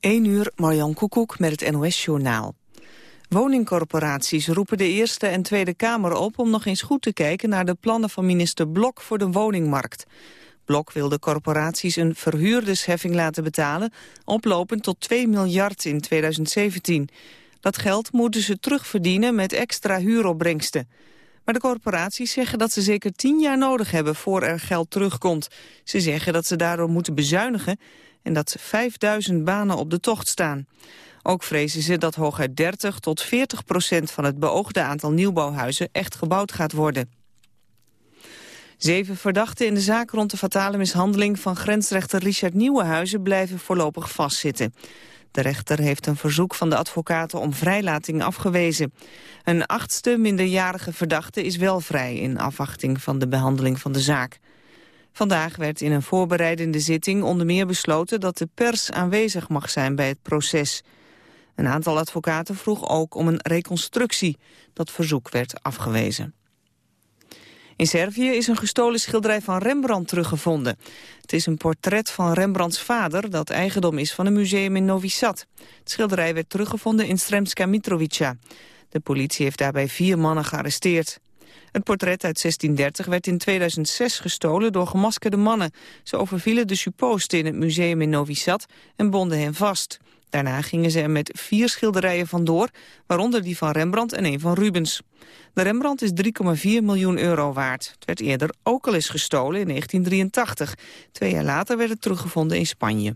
1 uur, Marjan Koekoek met het NOS-journaal. Woningcorporaties roepen de Eerste en Tweede Kamer op om nog eens goed te kijken naar de plannen van minister Blok voor de woningmarkt. Blok wil de corporaties een verhuurdersheffing laten betalen, oplopend tot 2 miljard in 2017. Dat geld moeten ze terugverdienen met extra huuropbrengsten. Maar de corporaties zeggen dat ze zeker 10 jaar nodig hebben voor er geld terugkomt. Ze zeggen dat ze daardoor moeten bezuinigen en dat 5000 banen op de tocht staan. Ook vrezen ze dat hooguit 30 tot 40 procent van het beoogde aantal nieuwbouwhuizen echt gebouwd gaat worden. Zeven verdachten in de zaak rond de fatale mishandeling van grensrechter Richard Nieuwenhuizen blijven voorlopig vastzitten. De rechter heeft een verzoek van de advocaten om vrijlating afgewezen. Een achtste minderjarige verdachte is wel vrij in afwachting van de behandeling van de zaak. Vandaag werd in een voorbereidende zitting onder meer besloten dat de pers aanwezig mag zijn bij het proces. Een aantal advocaten vroeg ook om een reconstructie. Dat verzoek werd afgewezen. In Servië is een gestolen schilderij van Rembrandt teruggevonden. Het is een portret van Rembrandts vader dat eigendom is van een museum in Novi Sad. Het schilderij werd teruggevonden in Sremska Mitrovica. De politie heeft daarbij vier mannen gearresteerd. Het portret uit 1630 werd in 2006 gestolen door gemaskerde mannen. Ze overvielen de supposten in het museum in Novi Sad en bonden hen vast. Daarna gingen ze er met vier schilderijen vandoor, waaronder die van Rembrandt en een van Rubens. De Rembrandt is 3,4 miljoen euro waard. Het werd eerder ook al eens gestolen in 1983. Twee jaar later werd het teruggevonden in Spanje.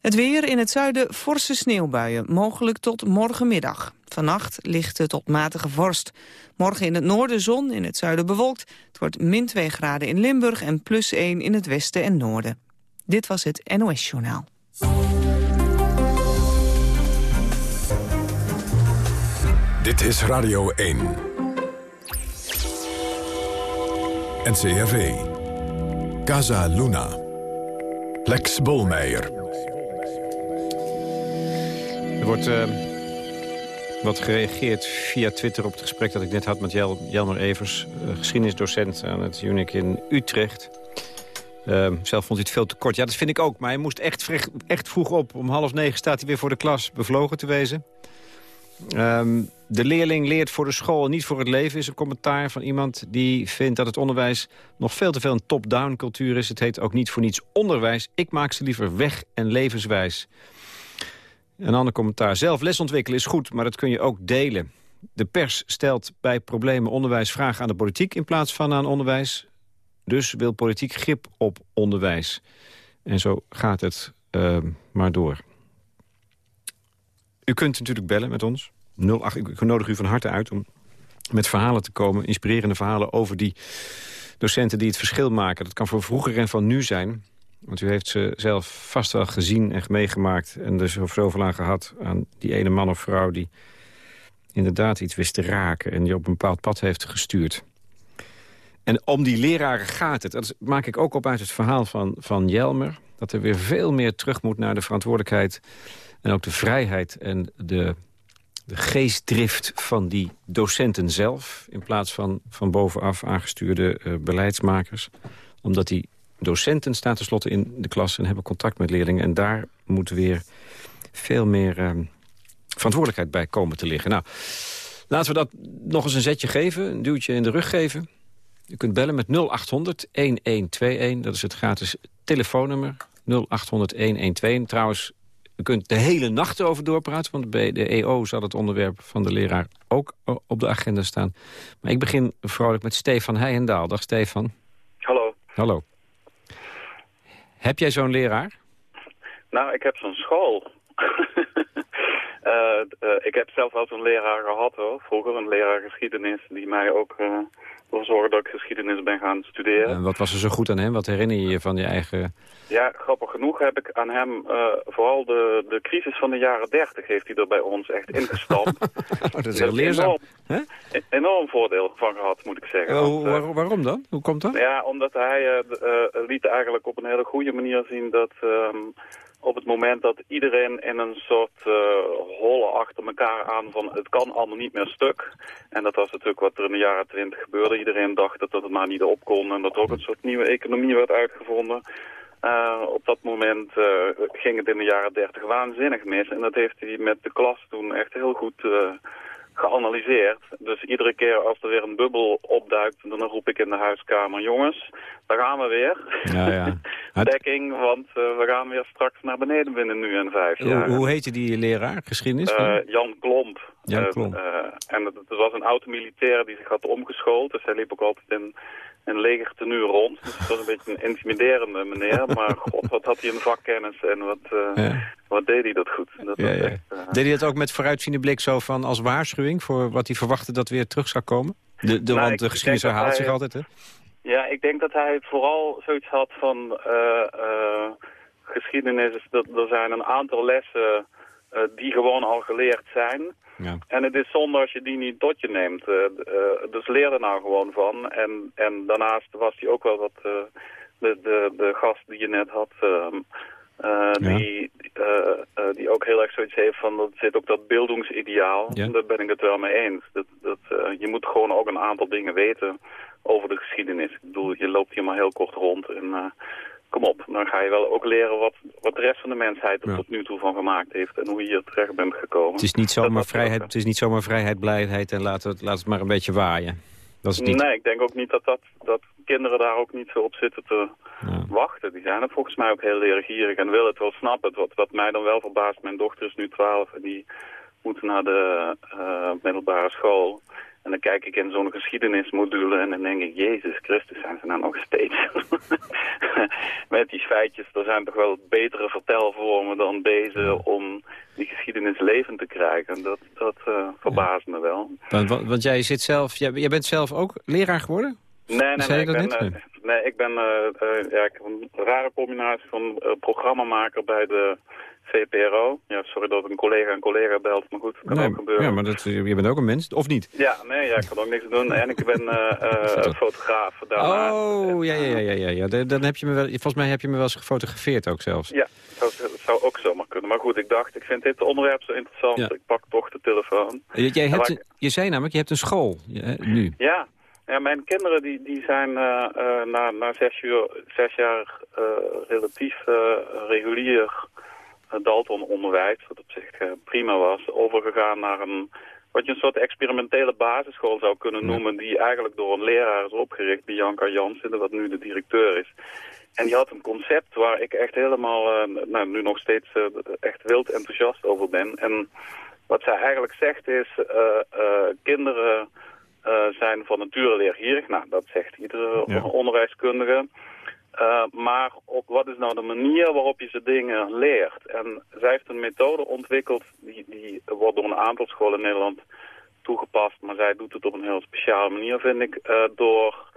Het weer in het zuiden forse sneeuwbuien, mogelijk tot morgenmiddag. Vannacht ligt het tot matige vorst. Morgen in het noorden zon, in het zuiden bewolkt. Het wordt min 2 graden in Limburg en plus 1 in het westen en noorden. Dit was het NOS Journaal. Dit is Radio 1. NCRV. Casa Luna. Lex Bolmeijer. Er wordt uh, wat gereageerd via Twitter op het gesprek dat ik net had met Jel Jelmer Evers... Uh, geschiedenisdocent aan het UNIC in Utrecht... Uh, zelf vond hij het veel te kort. Ja, dat vind ik ook. Maar hij moest echt, echt vroeg op. Om half negen staat hij weer voor de klas bevlogen te wezen. Um, de leerling leert voor de school, niet voor het leven, is een commentaar van iemand die vindt dat het onderwijs nog veel te veel een top-down cultuur is. Het heet ook niet voor niets onderwijs. Ik maak ze liever weg en levenswijs. Een ander commentaar. Zelf les ontwikkelen is goed, maar dat kun je ook delen. De pers stelt bij problemen onderwijs vragen aan de politiek in plaats van aan onderwijs. Dus wil politiek grip op onderwijs. En zo gaat het uh, maar door. U kunt natuurlijk bellen met ons. 08, ik nodig u van harte uit om met verhalen te komen. Inspirerende verhalen over die docenten die het verschil maken. Dat kan voor vroeger en van nu zijn. Want u heeft ze zelf vast wel gezien en meegemaakt... en er zoveel aan gehad aan die ene man of vrouw... die inderdaad iets wist te raken en die op een bepaald pad heeft gestuurd. En om die leraren gaat het. Dat maak ik ook op uit het verhaal van, van Jelmer. Dat er weer veel meer terug moet naar de verantwoordelijkheid... en ook de vrijheid en de de geestdrift van die docenten zelf... in plaats van van bovenaf aangestuurde uh, beleidsmakers. Omdat die docenten staan tenslotte in de klas en hebben contact met leerlingen. En daar moet weer veel meer uh, verantwoordelijkheid bij komen te liggen. Nou, laten we dat nog eens een zetje geven, een duwtje in de rug geven. U kunt bellen met 0800-1121, dat is het gratis telefoonnummer. 0800-1121. Trouwens, u kunt de hele nacht over doorpraten, want bij de EO zal het onderwerp van de leraar ook op de agenda staan. Maar ik begin vrolijk met Stefan Heijendaal. Dag Stefan. Hallo. Hallo. Heb jij zo'n leraar? Nou, ik heb zo'n school. uh, ik heb zelf wel zo'n leraar gehad hoor. Vroeger een leraar geschiedenis die mij ook uh, ervoor zorgde dat ik geschiedenis ben gaan studeren. En wat was er zo goed aan hem? Wat herinner je je van je eigen ja, grappig genoeg heb ik aan hem uh, vooral de, de crisis van de jaren dertig heeft hij er bij ons echt ingestampt. oh, dat is heel leerzaam. Enorm, enorm voordeel van gehad, moet ik zeggen. Uh, Want, uh, waarom dan? Hoe komt dat? Ja, omdat hij liet eigenlijk op een hele goede manier zien dat um, op het moment dat iedereen in een soort holle achter elkaar aan van het kan allemaal niet meer stuk. En dat was natuurlijk wat er in de jaren twintig gebeurde. Iedereen dacht dat het maar niet op kon en dat er ook een soort nieuwe economie werd uitgevonden Uh, op dat moment uh, ging het in de jaren dertig waanzinnig mis. En dat heeft hij met de klas toen echt heel goed uh, geanalyseerd. Dus iedere keer als er weer een bubbel opduikt, dan roep ik in de huiskamer... jongens, daar gaan we weer. Ja, ja. Dekking, want we gaan weer straks naar beneden binnen nu en vijf jaar. Hoe, hoe heette die leraar, geschiedenis? Jan Klomp. Jan Klomp. en het, het was een oud-militair die zich had omgeschoold. Dus hij liep ook altijd in een leger tenue rond. Dus het was een beetje een intimiderende meneer. Maar god, wat had hij een vakkennis en wat, uh, wat deed hij dat goed. Dat ja, ja. echt, uh, deed hij dat ook met vooruitziende blik zo van als waarschuwing... voor wat hij verwachtte dat weer terug zou komen? De, de, Nou, want de geschiedenis dat herhaalt zich altijd, hè? Ja, ik denk dat hij vooral zoiets had van eh, eh, geschiedenis. is Dat, er zijn een aantal lessen eh, die gewoon al geleerd zijn. Ja. En het is zonde als je die niet tot je neemt. Eh, eh, dus leer er nou gewoon van. En, en daarnaast was hij ook wel wat... eh, de, de, de gast die je net had... ehm, eh, die, die ook heel erg zoiets heeft van... dat zit ook dat beeldingsideaal. Ja. Daar ben ik het wel mee eens. Dat, dat, je moet gewoon ook een aantal dingen weten over de geschiedenis. Ik bedoel, je loopt hier maar heel kort rond en... Kom op, dan ga je wel ook leren wat, wat de rest van de mensheid er Ja. tot nu toe van gemaakt heeft en hoe je hier terecht bent gekomen. Het is niet zomaar vrijheid, het is niet zomaar vrijheid, blijheid en laat het, laat het maar een beetje waaien. Dat is niet. Nee, ik denk ook niet dat, dat, dat kinderen daar ook niet zo op zitten te Ja. wachten. Die zijn er volgens mij ook heel leergierig en willen het wel snappen. Wat, wat mij dan wel verbaast, mijn dochter is nu 12 en die moet naar de eh, middelbare school. En dan kijk ik in zo'n geschiedenismodule en dan denk ik, Jezus Christus, zijn ze nou nog steeds? Met die feitjes, er zijn toch wel betere vertelvormen dan deze om die geschiedenis levend te krijgen. Dat, dat eh, verbaast me wel. Want, want, want jij zit zelf, jij, jij bent zelf ook leraar geworden? Nee, nee, Zei nee. Ik ben, net? eh, nee, ik ben eh, eh, ja, ik een rare combinatie van eh, programmamaker bij de VPRO. Ja, sorry dat een collega een collega belt, maar goed, kan Nee, ook gebeuren. ja, maar dat, je bent ook een mens, of niet? Ja, nee, ja, ik kan ook niks doen. En ik ben eh, eh, fotograaf. Daarnaast. Oh, ja, ja, ja, ja, ja. Dan- heb je me wel, volgens mij heb je me wel eens gefotografeerd ook zelfs. Ja, dat zou, dat zou ook zomaar kunnen. Maar goed, ik dacht, ik vind dit onderwerp zo interessant. Ja. Ik pak toch de telefoon. Jij hebt, je zei namelijk, je hebt een school nu. Ja, ja mijn kinderen die, die zijn eh, eh, na, na zes, uur, zes jaar eh, relatief regulier Dalton-onderwijs, wat op zich prima was, overgegaan naar een wat je een soort experimentele basisschool zou kunnen noemen, die eigenlijk door een leraar is opgericht, Bianca Jansen, wat nu de directeur is. En die had een concept waar ik echt helemaal, nou, nu nog steeds echt wild enthousiast over ben. En wat zij eigenlijk zegt is, kinderen zijn van nature leergierig. Nou, dat zegt iedere Ja. onderwijskundige. Eh, maar op wat is nou de manier waarop je ze dingen leert? En zij heeft een methode ontwikkeld, die, die wordt door een aantal scholen in Nederland toegepast. Maar zij doet het op een heel speciale manier, vind ik, eh, door...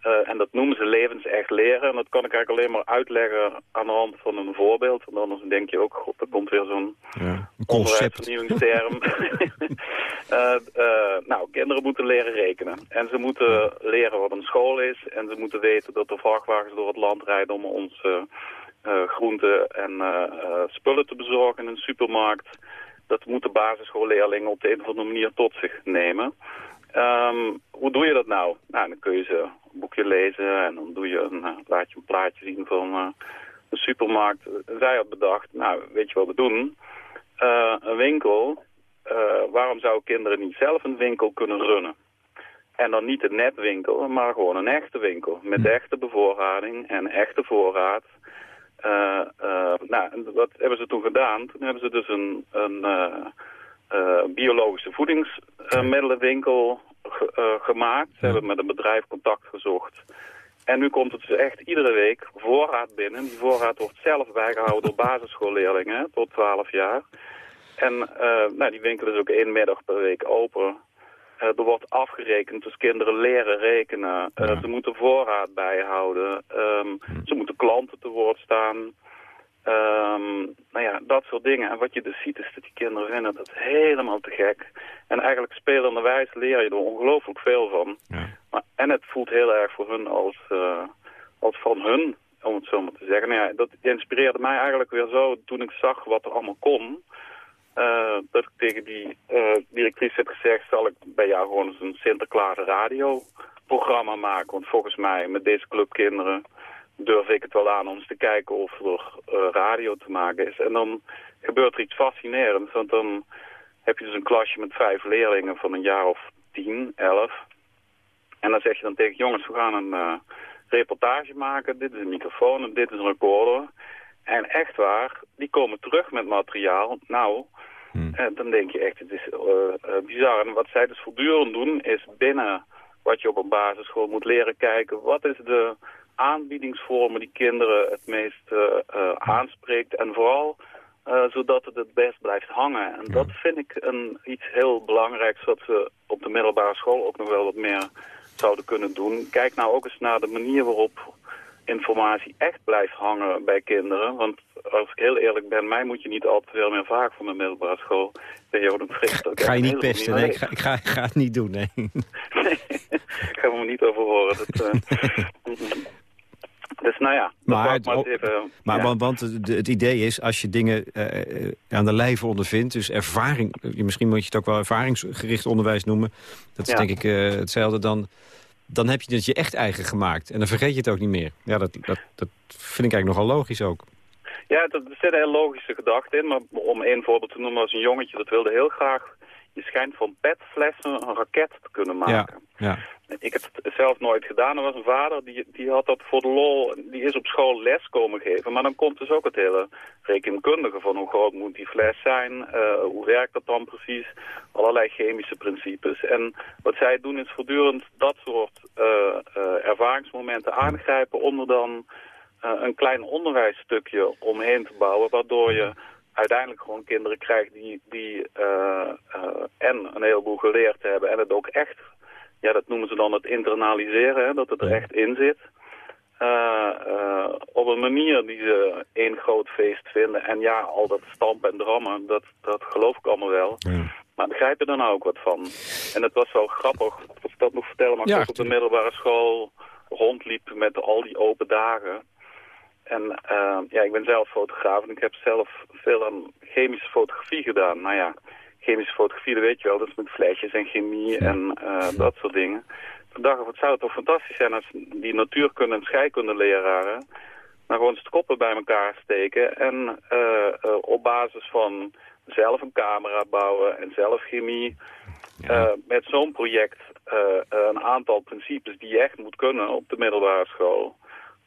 eh, en dat noemen ze levensecht leren. En dat kan ik eigenlijk alleen maar uitleggen aan de hand van een voorbeeld. Want anders denk je ook, god, er komt weer zo'n Ja, onderwijsvernieuwingsterm. Eh, eh, nou, kinderen moeten leren rekenen. En ze moeten leren wat een school is. En ze moeten weten dat er vrachtwagens door het land rijden om ons groenten en spullen te bezorgen in een supermarkt. Dat moeten basisschoolleerlingen op de een of andere manier tot zich nemen. Ehm, hoe doe je dat nou? Nou, dan kun je ze een boekje lezen en dan doe je een, eh, laat je een plaatje zien van eh, de supermarkt. Zij had bedacht, nou, weet je wat we doen? Eh, een winkel, waarom zouden kinderen niet zelf een winkel kunnen runnen? En dan niet een netwinkel, maar gewoon een echte winkel. Met echte bevoorrading en echte voorraad. Nou, wat hebben ze toen gedaan? Toen hebben ze dus een, een biologische voedingsmiddelenwinkel gemaakt. Ze hebben met een bedrijf contact gezocht. En nu komt het dus echt iedere week voorraad binnen. Die voorraad wordt zelf bijgehouden door basisschoolleerlingen tot 12 jaar. En eh, nou, die winkel is ook één middag per week open. Eh, er wordt afgerekend, dus kinderen leren rekenen. Eh, Ja. Ze moeten voorraad bijhouden. Ehm, Ze moeten klanten te woord staan. Ehm, nou ja, dat soort dingen. En wat je dus ziet is dat die kinderen vinden dat helemaal te gek. En eigenlijk spelenderwijs leer je er ongelooflijk veel van. Ja. Maar, en het voelt heel erg voor hun als, eh, als van hun, om het zo maar te zeggen. Nou ja, dat inspireerde mij eigenlijk weer zo toen ik zag wat er allemaal kon. eh, dat ik tegen die eh, directrice heb gezegd, zal ik bij jou gewoon eens een Sinterklaas radioprogramma maken. Want volgens mij met deze club kinderen durf ik het wel aan om eens te kijken of er radio te maken is. En dan gebeurt er iets fascinerends, want dan heb je dus een klasje met vijf leerlingen van een jaar of tien, elf. En dan zeg je dan tegen jongens, we gaan een reportage maken. Dit is een microfoon en dit is een recorder. En echt waar, die komen terug met materiaal. Nou, hmm. eh, dan denk je echt, het is bizar. En wat zij dus voortdurend doen, is binnen wat je op een basisschool moet leren kijken. Wat is de aanbiedingsvormen die kinderen het meest aanspreekt. En vooral zodat het het best blijft hangen. En dat vind ik een, iets heel belangrijks wat we op de middelbare school ook nog wel wat meer zouden kunnen doen. Kijk nou ook eens naar de manier waarop informatie echt blijft hangen bij kinderen. Want als ik heel eerlijk ben, mij moet je niet altijd veel meer vragen van de middelbare school. Ben je ook ga je niet pesten, nee, ik ga, ik, ga, ik ga het niet doen, nee. nee, ik ga me niet over horen. Dat, uh, dus nou ja, maar, maar, even, maar want, want het idee is, als je dingen uh, aan de lijve ondervindt... dus ervaring, misschien moet je het ook wel ervaringsgericht onderwijs noemen... dat is denk ik uh, hetzelfde dan dan heb je het je echt eigen gemaakt. En dan vergeet je het ook niet meer. Ja, dat, dat, dat vind ik eigenlijk nogal logisch ook. Ja, er zit een heel logische gedachte in. Maar om één voorbeeld te noemen als een jongetje... dat wilde heel graag... je schijnt van petflessen een raket te kunnen maken. Ja, ja. Ik heb het zelf nooit gedaan. Er was een vader die, die had dat voor de lol. Die is op school les komen geven. Maar dan komt dus ook het hele rekenkundige van hoe groot moet die fles zijn. Uh, hoe werkt dat dan precies? Allerlei chemische principes. En wat zij doen is voortdurend dat soort uh, uh, ervaringsmomenten aangrijpen. Om er dan een klein onderwijsstukje omheen te bouwen. Waardoor je uiteindelijk gewoon kinderen krijgt die, die en een heleboel geleerd hebben. En het ook echt ja, dat noemen ze dan het internaliseren, hè, dat het er echt in zit. Uh, uh, op een manier die ze één groot feest vinden. En ja, al dat stampen en drammen, dat, dat geloof ik allemaal wel. Ja. Maar begrijp je er nou ook wat van? En het was wel grappig, als ik dat nog vertellen, maar ja, ik op de middelbare school rondliep met al die open dagen. En uh, ja, ik ben zelf fotograaf en ik heb zelf veel aan chemische fotografie gedaan. Nou ja, chemische fotografie, dat weet je wel, dat is met flesjes en chemie en uh, dat soort dingen. Toen dacht ik, het zou toch fantastisch zijn als die natuurkunde en scheikunde leraren nou gewoon koppen bij elkaar steken en uh, op basis van zelf een camera bouwen en zelf chemie, ja. met zo'n project een aantal principes die je echt moet kunnen op de middelbare school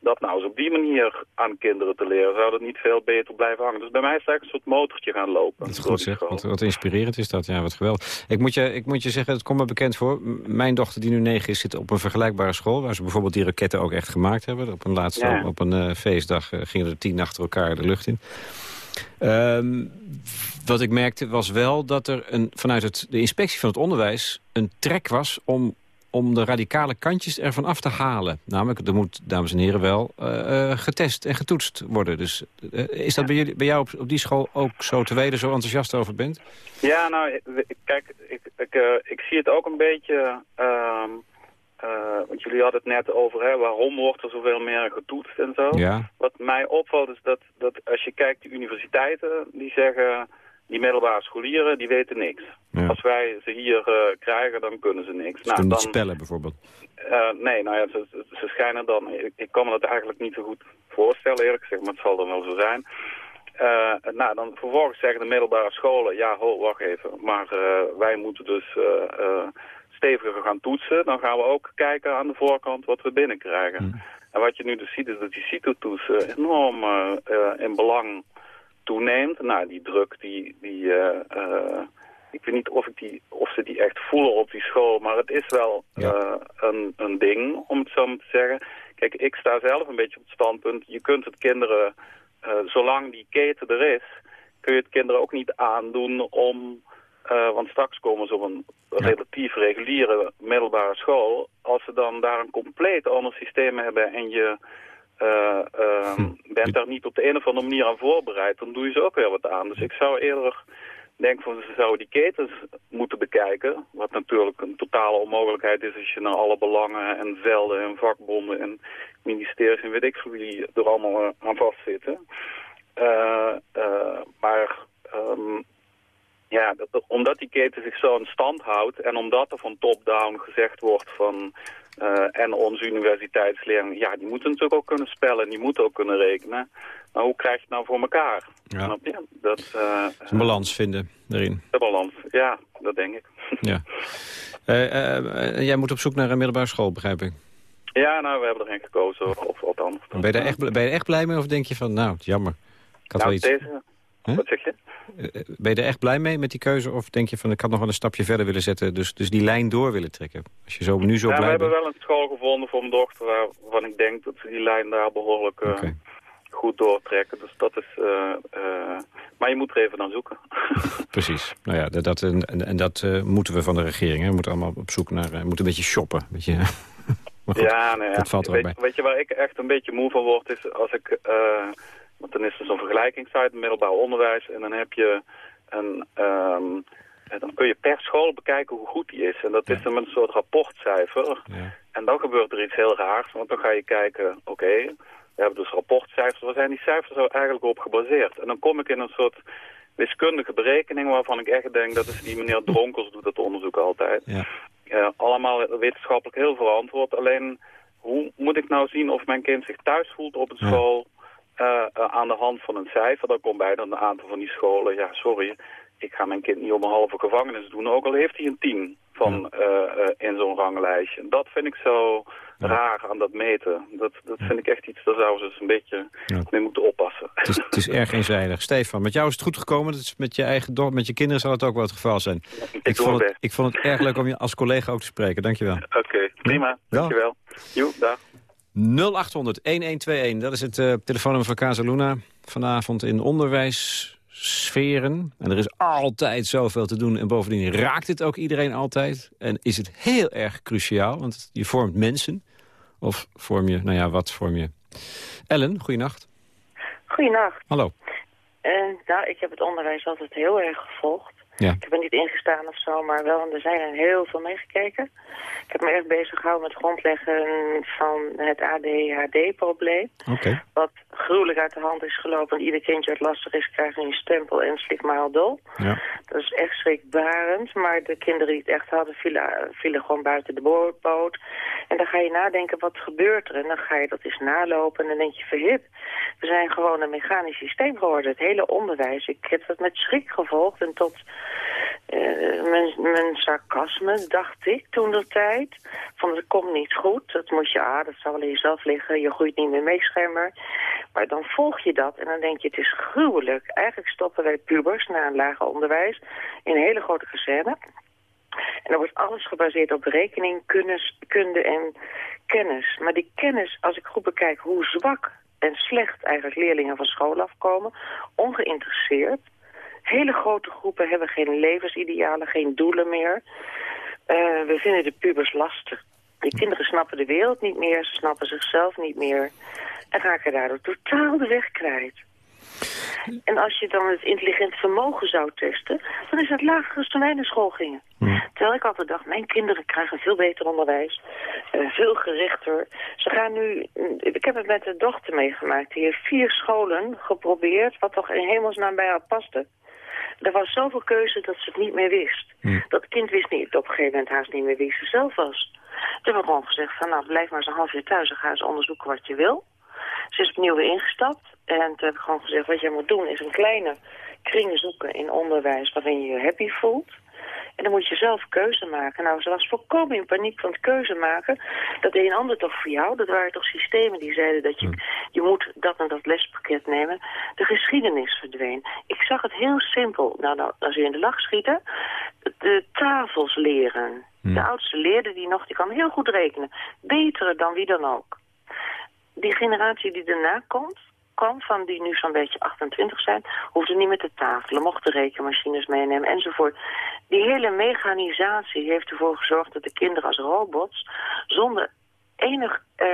dat nou eens op die manier aan kinderen te leren, zou dat niet veel beter blijven hangen. Dus bij mij is het eigenlijk een soort motortje gaan lopen. Dat is goed zeg, wat, wat, inspirerend is dat. Ja, wat geweldig. Ik moet, je, ik moet je zeggen, het komt me bekend voor. Mijn dochter die nu negen is, zit op een vergelijkbare school... waar ze bijvoorbeeld die raketten ook echt gemaakt hebben. Op een laatste, op een uh, feestdag uh, gingen er tien achter elkaar de lucht in. Um, wat ik merkte was wel dat er een, vanuit het, de inspectie van het onderwijs... een trek was om om de radicale kantjes ervan af te halen. Namelijk, er moet, dames en heren, wel uh, getest en getoetst worden. Dus uh, is dat bij, jullie, bij jou op, op, die school ook zo te weten, zo enthousiast over bent? Ja, nou, kijk, ik, ik, uh, ik zie het ook een beetje... Ehm, want jullie hadden het net over hè, waarom wordt er zoveel meer getoetst en zo. Ja. Wat mij opvalt is dat, dat als je kijkt, de universiteiten die zeggen die middelbare scholieren, die weten niks. Als wij ze hier uh, krijgen, dan kunnen ze niks. Ze nou, dan, spellen bijvoorbeeld? Uh, nee, nou ja, ze, ze schijnen dan... Ik, kan me dat eigenlijk niet zo goed voorstellen, eerlijk gezegd, maar het zal dan wel zo zijn. Uh, nou, dan vervolgens zeggen de middelbare scholen, ja, ho, wacht even, maar wij moeten dus steviger gaan toetsen. Dan gaan we ook kijken aan de voorkant wat we binnenkrijgen. Hmm. En wat je nu dus ziet, is dat die CITO-toetsen enorm in belang toeneemt. Nou, die druk, die, die, uh, ik weet niet of, ik die, of ze die echt voelen op die school, maar het is wel uh, een, een ding, om het zo maar te zeggen. Kijk, ik sta zelf een beetje op het standpunt, je kunt het kinderen, zolang die keten er is, kun je het kinderen ook niet aandoen om... Uh, want straks komen ze op een relatief reguliere middelbare school. Als ze dan daar een compleet ander systeem hebben en je uh, uh, bent daar niet op de een of andere manier aan voorbereid, dan doe je ze ook weer wat aan. Dus ik zou eerder denken van ze zouden die ketens moeten bekijken. Wat natuurlijk een totale onmogelijkheid is als je naar alle belangen en velden en vakbonden en ministeries en weet ik veel wie er allemaal uh, aan vastzitten. Uh, maar um, ja, dat, omdat die keten zich zo in stand houdt en omdat er van top-down gezegd wordt van en onze universiteitsleerlingen, ja, die moeten natuurlijk ook kunnen spellen. Die moeten ook kunnen rekenen. Maar hoe krijg je het nou voor elkaar? Ja. Snap je? Dat, uh, een balans vinden erin. De balans, ja, dat denk ik. Ja. jij moet op zoek naar een middelbare school, begrijp ik. Ja, nou, we hebben er geen gekozen, of althans. Ben je, er echt, ben je er echt blij mee of denk je van, nou, jammer? Ik had nou, wel iets... deze... Wat zeg je? Ben je er echt blij mee met die keuze? Of denk je van, ik had nog wel een stapje verder willen zetten... dus, dus die lijn door willen trekken? Als je zo, nu zo ja, blij we bent... hebben wel een school gevonden voor mijn dochter... waarvan ik denk dat ze die lijn daar behoorlijk uh, okay. goed doortrekken. Dus dat is... Uh, uh, maar je moet er even naar zoeken. Precies. Nou ja, dat, en, en dat moeten we van de regering. Hè. We moeten allemaal op zoek naar... We moeten een beetje shoppen. Beetje, goed, ja, nou ja. dat valt er weet, bij. Weet je waar ik echt een beetje moe van word? Is als ik... Want dan is er zo'n vergelijkingssite, middelbaar onderwijs. En dan heb je een... Um, dan kun je per school bekijken hoe goed die is. En dat Ja. is dan met een soort rapportcijfer. Ja. En dan gebeurt er iets heel raars. Want dan ga je kijken, oké, we hebben dus rapportcijfers. Waar zijn die cijfers er eigenlijk op gebaseerd? En dan kom ik in een soort wiskundige berekening waarvan ik echt denk... dat is die meneer Dronkels doet dat onderzoek altijd. Ja. Uh, allemaal wetenschappelijk heel verantwoord. Alleen, hoe moet ik nou zien of mijn kind zich thuis voelt op een school... uh, aan de hand van een cijfer, dan komt bij dan een aantal van die scholen. Ja, sorry, ik ga mijn kind niet op een halve gevangenis doen, ook al heeft hij een 10 van, uh, in zo'n ranglijstje. Dat vind ik zo Ja. raar aan dat meten. Dat, dat vind ik echt iets, daar zouden ze eens een beetje Ja. mee moeten oppassen. Het is, het is erg eenzijdig. Stefan, met jou is het goed gekomen. Dat is met je eigen dorp, met je kinderen zal het ook wel het geval zijn. ik vond, het, ik vond het erg leuk om je als collega ook te spreken. Dankjewel. Oké, prima. Dankjewel. Joe, dag. 0800-1121, dat is het uh, telefoonnummer van Casaluna. Vanavond in onderwijssferen. En er is altijd zoveel te doen. En bovendien raakt het ook iedereen altijd. En is het heel erg cruciaal, want je vormt mensen. Of vorm je, nou ja, wat vorm je? Ellen, goeienacht. Goeienacht. Hallo. Uh, nou, ik heb het onderwijs altijd heel erg gevolgd. Ja. Ik heb er niet ingestaan of zo, maar wel, er zijn heel veel meegekeken. Ik heb me echt bezig gehouden met het grondleggen van het ADHD-probleem. Oké. Okay. Wat gruwelijk uit de hand is gelopen. Want ieder kindje dat lastig is, krijgt een stempel en slik maar al dol. Ja. Dat is echt schrikbarend. Maar de kinderen die het echt hadden, vielen, vielen gewoon buiten de boot. En dan ga je nadenken, wat gebeurt er? En dan ga je dat eens nalopen en dan denk je, verhip. We zijn gewoon een mechanisch systeem geworden. Het hele onderwijs. Ik heb dat met schrik gevolgd en tot... Uh, mijn, sarcasme, dacht ik toen de tijd. Van het komt niet goed. Dat moet je, ah, dat zal wel in jezelf liggen. Je groeit niet meer mee, schermer. Maar dan volg je dat en dan denk je, het is gruwelijk. Eigenlijk stoppen wij pubers na een lager onderwijs in een hele grote kazerne. En dan wordt alles gebaseerd op rekening, kunnis, kunde en kennis. Maar die kennis, als ik goed bekijk hoe zwak en slecht eigenlijk leerlingen van school afkomen, ongeïnteresseerd. Hele grote groepen hebben geen levensidealen, geen doelen meer. Uh, we vinden de pubers lastig. De kinderen snappen de wereld niet meer, ze snappen zichzelf niet meer. En raken daardoor totaal de weg kwijt. En als je dan het intelligent vermogen zou testen, dan is het lager als toen wij naar school gingen. Ja. Terwijl ik altijd dacht, mijn kinderen krijgen veel beter onderwijs, uh, veel gerichter. Ze gaan nu, ik heb het met de dochter meegemaakt, die heeft vier scholen geprobeerd, wat toch in hemelsnaam bij haar paste. Er was zoveel keuze dat ze het niet meer wist. Ja. Dat kind wist niet, op een gegeven moment haast niet meer wie ze zelf was. Toen hebben we gewoon gezegd van, nou, blijf maar eens een half jaar thuis en ga eens onderzoeken wat je wil. Ze is opnieuw weer ingestapt en toen heb ik gewoon gezegd, wat jij moet doen is een kleine kring zoeken in onderwijs waarin je je happy voelt. En dan moet je zelf keuze maken. Nou, ze was volkomen in paniek van het keuze maken. Dat deed een ander toch voor jou. Dat waren toch systemen die zeiden dat je, je moet dat en dat lespakket nemen. De geschiedenis verdween. Ik zag het heel simpel. Nou, nou als je in de lach schieten. De tafels leren. De oudste leerder die nog, die kan heel goed rekenen. Betere dan wie dan ook. Die generatie die daarna komt, kwam, van die nu zo'n beetje 28 zijn, hoefde niet meer te tafelen, mochten rekenmachines meenemen enzovoort. Die hele mechanisatie heeft ervoor gezorgd dat de kinderen als robots, zonder enig uh,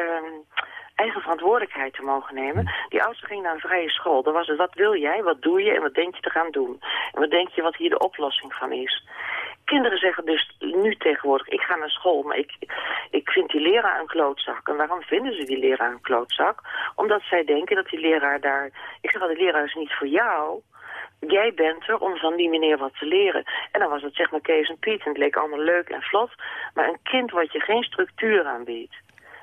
eigen verantwoordelijkheid te mogen nemen. Die oudste ging naar een vrije school. Dan was het, wat wil jij, wat doe je en wat denk je te gaan doen? En wat denk je wat hier de oplossing van is? Kinderen zeggen dus nu tegenwoordig, ik ga naar school, maar ik, ik vind die leraar een klootzak. En waarom vinden ze die leraar een klootzak? Omdat zij denken dat die leraar daar... Ik zeg al, die leraar is niet voor jou. Jij bent er om van die meneer wat te leren. En dan was het zeg maar Kees en Piet en het leek allemaal leuk en vlot. Maar een kind wat je geen structuur aanbiedt,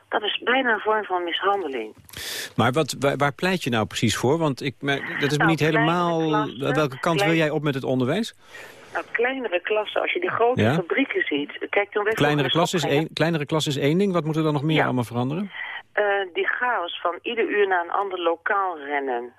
dat is bijna een vorm van mishandeling. Maar wat, waar, waar pleit je nou precies voor? Want ik, dat is me Nou, niet helemaal... klassen, welke kant wil jij op met het onderwijs? Nou, kleinere klassen, als je die grote Ja? fabrieken ziet... Kijk, toen wij Kleinere klas, is één, kleinere klas is één ding. Wat moet er dan nog meer Ja. allemaal veranderen? eh, die chaos van ieder uur naar een ander lokaal rennen.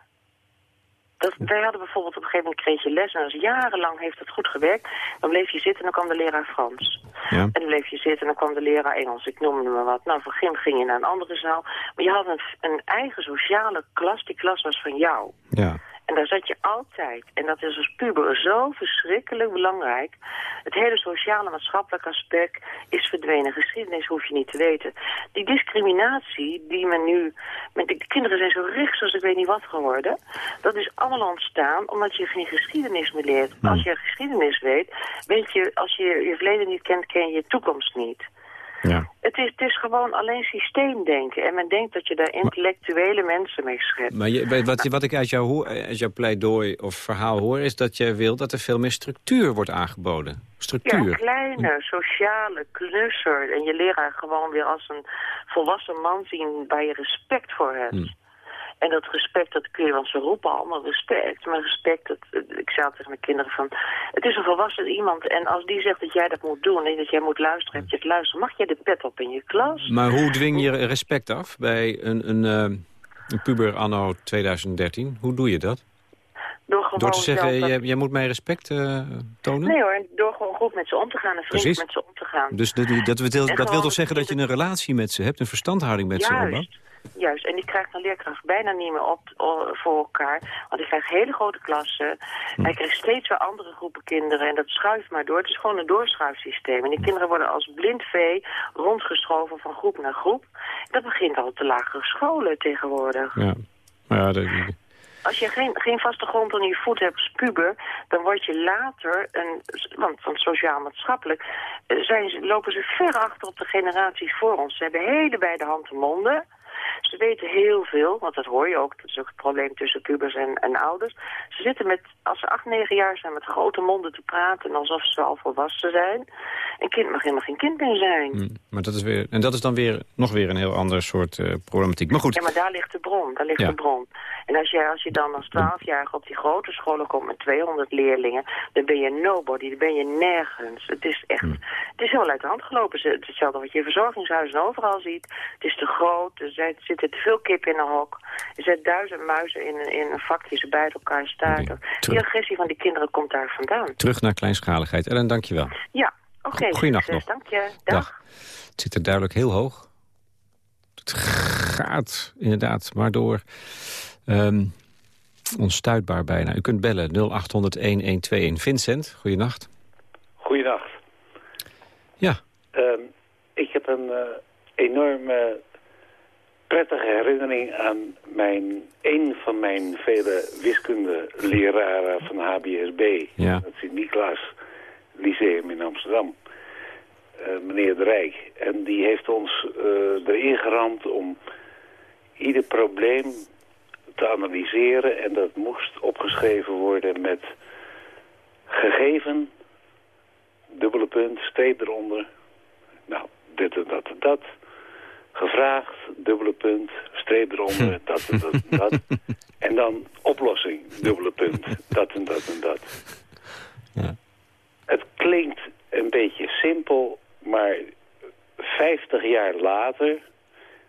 Dat, wij hadden bijvoorbeeld op een gegeven moment kreeg je les... en dat jarenlang heeft het goed gewerkt. Dan bleef je zitten en dan kwam de leraar Frans. Ja. En dan bleef je zitten en dan kwam de leraar Engels. Ik noemde maar wat. Nou, voor gym ging je naar een andere zaal. Maar je had een, een eigen sociale klas. Die klas was van jou. ja. En daar zat je altijd. En dat is als puber zo verschrikkelijk belangrijk. Het hele sociale maatschappelijk aspect is verdwenen. Geschiedenis hoef je niet te weten. Die discriminatie die men nu... Met de kinderen zijn zo rechts als ik weet niet wat geworden. Dat is allemaal ontstaan omdat je geen geschiedenis meer leert. Als je geschiedenis weet, weet je... Als je je verleden niet kent, ken je je toekomst niet. Ja. Het is, het is gewoon alleen systeemdenken. En men denkt dat je daar intellectuele mensen mee schept. Maar je, wat, wat ik uit jouw, hoor- uit jouw pleidooi of verhaal hoor... is dat jij wil dat er veel meer structuur wordt aangeboden. Ja, Structuur. een kleine, sociale klusser. En je leraar gewoon weer als een volwassen man zien waar je respect voor hebt. Hmm. En dat respect, dat kun je, want ze roepen allemaal respect. Maar respect, dat, ik zei tegen mijn kinderen van... Het is een volwassen iemand en als die zegt dat jij dat moet doen... en dat jij moet luisteren, heb je het luisteren. Mag jij de pet op in je klas? Maar hoe dwing je respect af bij een, een, eh, een puber anno 2013? Hoe doe je dat? Door gewoon Door te zeggen, dat- jij, jij moet mij respect eh, tonen? Nee hoor, door gewoon goed met ze om te gaan en vriendelijk met ze om te gaan. Dus dat, dat, dat, wil, dat wil toch zeggen dat je een relatie met ze hebt, een verstandhouding met ze opbouwt? Juist. En die krijgt een leerkracht bijna niet meer op, voor elkaar. Want hij krijgt hele grote klassen. Hm. Hij krijgt steeds weer andere groepen kinderen. En dat schuift maar door. Het is gewoon een doorschuifsysteem. En die kinderen worden als blind vee rondgeschoven van groep naar groep. Dat begint al op de lagere scholen tegenwoordig. Ja. Ja, dat- Als je geen, geen vaste grond onder je voet hebt als puber, dan word je later, een, want, want sociaal-maatschappelijk, eh, zijn lopen ze ver achter op de generaties voor ons. Ze hebben hele bij de hand en monden. Ze weten heel veel, want dat hoor je ook. Dat is ook het probleem tussen pubers en, en ouders. Ze zitten met, als ze acht, negen jaar zijn, met grote monden te praten... alsof ze al volwassen zijn. Een kind mag helemaal geen kind meer zijn. hm, maar dat is weer, en dat is dan weer nog weer een heel ander soort eh, problematiek. Maar goed, Ja, maar daar ligt de bron. Daar ligt Ja. de bron. En als je, als je dan als twaalfjarige op die grote scholen komt met 200 leerlingen, dan ben je nobody, dan ben je nergens. Het is echt, het is heel uit de hand gelopen. Het is hetzelfde wat je in verzorgingshuizen overal ziet. Het is te groot, er zijn- er zitten te veel kip in een hok. Er zitten duizend muizen in, een- in een vakje, ze bij elkaar. Oké, Die agressie van die kinderen komt daar vandaan. terug naar kleinschaligheid. Ellen, dank je wel. Ja, oké. Goeienacht succes. nog. Dank je. Dag. Dag. Het zit er duidelijk heel hoog. Het gaat inderdaad maar door. Ehm onstuitbaar bijna. U kunt bellen 0800-1121. Vincent, goeienacht. Goeiedag. Ja, Ehm, ik heb een eh, enorme prettige herinnering aan mijn, een van mijn vele wiskundeleraren van HBSB. Ja. Het Sint-Niklaas Lyceum in Amsterdam. Eh, meneer De Rijk. En die heeft ons eh, erin geramd om ieder probleem te analyseren. En dat moest opgeschreven worden met gegeven, dubbele punt, streep eronder. Nou, dit en dat en dat. Gevraagd, dubbele punt, streep eronder, dat en dat en dat. En dan oplossing, dubbele punt, dat en dat en dat. Ja. Het klinkt een beetje simpel, maar 50 jaar later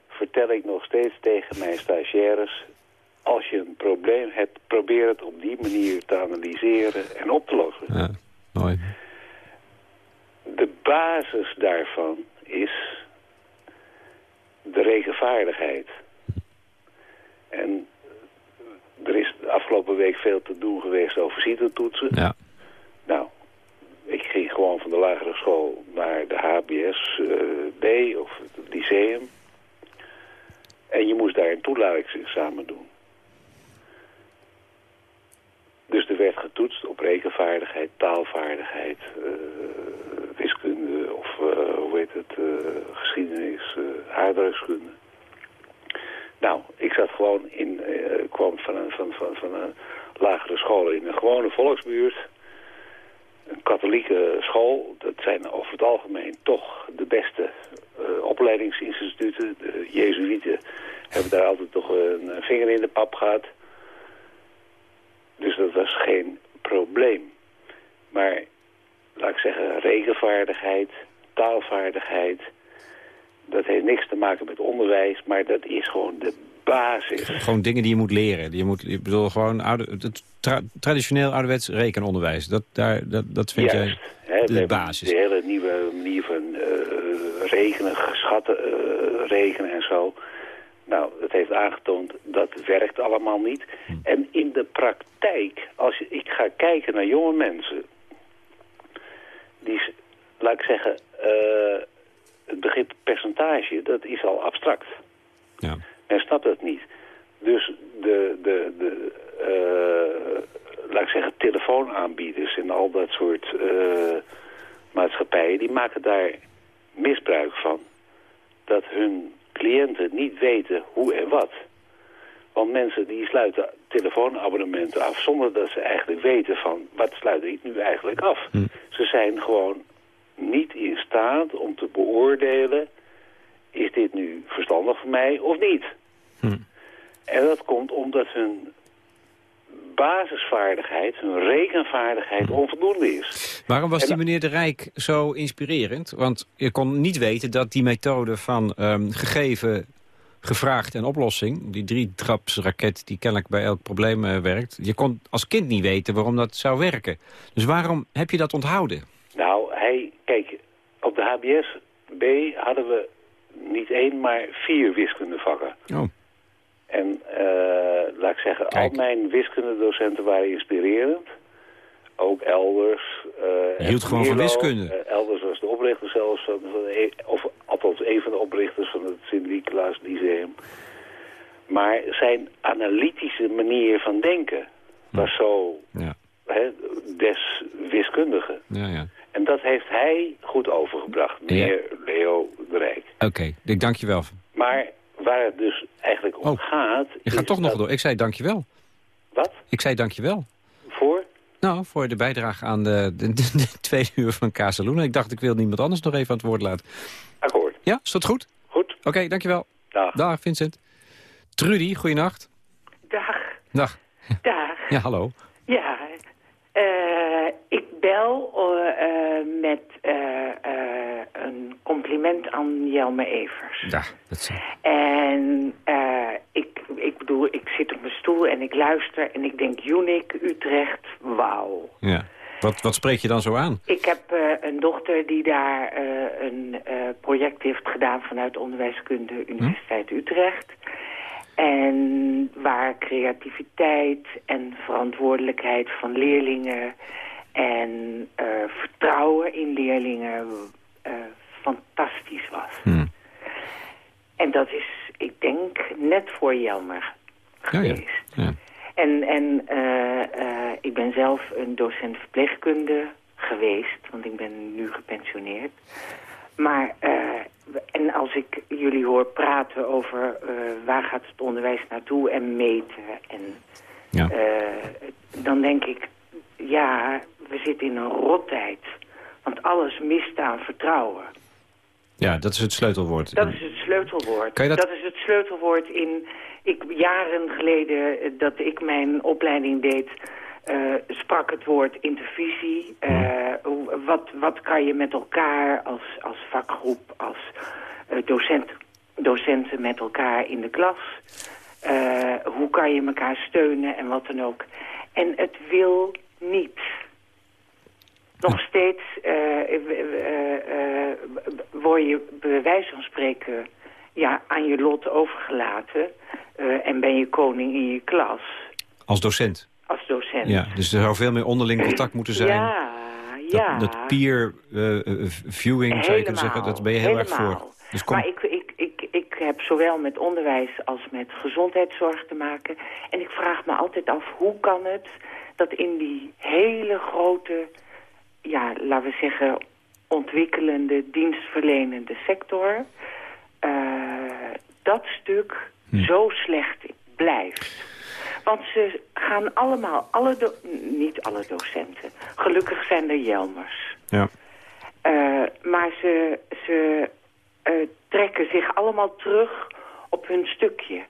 vertel ik nog steeds tegen mijn stagiaires... als je een probleem hebt, probeer het op die manier te analyseren en op te lossen. ja mooi. De basis daarvan is de rekenvaardigheid. En er is de afgelopen week veel te doen geweest over CITO-toetsen. Ja. Nou, ik ging gewoon van de lagere school naar de HBS eh, B of het lyceum. En je moest daar een toelatingsexamen doen. Dus er werd getoetst op rekenvaardigheid, taalvaardigheid, eh, wiskunde of eh, hoe het, eh, geschiedenis, eh aardrijkskunde. Nou, ik zat gewoon in, eh, kwam van een, van, van, van een lagere scholen in een gewone volksbuurt. Een katholieke school, dat zijn over het algemeen toch de beste opleidingsinstituten. De Jezuïeten hebben daar altijd toch een vinger in de pap gehad. Dus dat was geen probleem. Maar, laat ik zeggen, rekenvaardigheid, taalvaardigheid... dat heeft niks te maken met onderwijs, maar dat is gewoon de basis. Gewoon dingen die je moet leren. Je moet, ik bedoel, gewoon oude, traditioneel ouderwets rekenonderwijs. Dat, daar, dat, dat vind Juist, jij de basis. De hele nieuwe manier van uh, rekenen, schatten, uh, rekenen en zo... Nou, het heeft aangetoond dat werkt allemaal niet. Hm. En in de praktijk, als ik ga kijken naar jonge mensen... die, laat ik zeggen, uh, het begrip percentage, dat is al abstract. Ja. Men snapt het niet. Dus de, de, de uh, laat ik zeggen, telefoonaanbieders en al dat soort uh, maatschappijen... die maken daar misbruik van. Dat hun cliënten niet weten hoe en wat. Want mensen die sluiten telefoonabonnementen af zonder dat ze eigenlijk weten van wat sluit ik nu eigenlijk af. Hm. Ze zijn gewoon niet in staat om te beoordelen is dit nu verstandig voor mij of niet. Hm. En dat komt omdat hun basisvaardigheid, hun rekenvaardigheid onvoldoende is. Waarom was die meneer De Rijk zo inspirerend? Want je kon niet weten dat die methode van um, gegeven, gevraagd en oplossing... die drietrapsraket die kennelijk bij elk probleem uh, werkt... je kon als kind niet weten waarom dat zou werken. Dus waarom heb je dat onthouden? Kijk, op de HBS-B hadden we niet één, maar vier wiskundevakken. Oh. En uh, laat ik zeggen, al mijn wiskundedocenten waren inspirerend. Ook Elders. Uh, je hield gewoon van wiskunde? Uh, Elders was de oprichter zelfs, van, van e- of althans een van de oprichters van het Sint-Nicolaas Lyceum. Maar zijn analytische manier van denken was zo ja. hè, des wiskundigen. Ja, ja. En dat heeft hij goed overgebracht, meneer Leo de Rijk. Oké, ik dank je wel. Maar waar het dus eigenlijk om oh, gaat... Je gaat toch nog door. Ik zei dankjewel. Wat? Ik zei dankjewel. Voor? Nou, voor de bijdrage aan de, de, de, tweede uur van Casaluna. Ik dacht, ik wil niemand anders nog even aan het woord laten. Akkoord. Ja, is dat goed? Goed. Oké, dankjewel. Dag. Dag, Vincent. Trudy, goeienacht. Dag. Dag. Dag. Ja, hallo. Uh, ik bel uh, met uh, een compliment aan Jelme Evers. Ja, dat is... En ik, ik bedoel, ik zit op mijn stoel en ik luister en ik denk, Unik, Utrecht, wauw. Ja. Wat, wat spreek je dan zo aan? Ik heb een dochter die daar een project heeft gedaan vanuit Onderwijskunde Universiteit hm? Utrecht. En waar creativiteit en verantwoordelijkheid van leerlingen en uh, vertrouwen in leerlingen uh, fantastisch was. Hmm. En dat is, ik denk, net voor Jelmer geweest. Ja, ja. En, en uh, ik ben zelf een docent verpleegkunde geweest, want ik ben nu gepensioneerd. Maar, en als ik jullie hoor praten over waar gaat het onderwijs naartoe en meten... En, ja. dan denk ik, ja, we zitten in een rottijd. Want alles mist aan vertrouwen. Ja, dat is het sleutelwoord. Dat is het sleutelwoord. Kan je dat... dat is het sleutelwoord in... Ik, jaren geleden dat ik mijn opleiding deed... Uh, sprak het woord intervisie. Uh, wat, wat kan je met elkaar als, als vakgroep, als uh, docent, docenten met elkaar in de klas? hoe kan je elkaar steunen en wat dan ook? En het wil niet. Nog steeds uh, uh, word je bij wijze van spreken ja, aan je lot overgelaten. en ben je koning in je klas. Als docent? Als docent. Ja, dus er zou veel meer onderling contact moeten zijn. Ja, ja. Dat, dat peer viewing, helemaal, zou je kunnen zeggen, dat ben je heel helemaal. erg voor. Dus kom... Maar ik, ik, ik, ik heb zowel met onderwijs als met gezondheidszorg te maken. En ik vraag me altijd af, hoe kan het dat in die hele grote, ja, laten we zeggen, ontwikkelende, dienstverlenende sector, uh, dat stuk hm. zo slecht blijft. Want ze gaan allemaal, alle do- niet alle docenten, gelukkig zijn er Jelmers. Ja. Eh, maar ze, ze eh, trekken zich allemaal terug op hun stukje.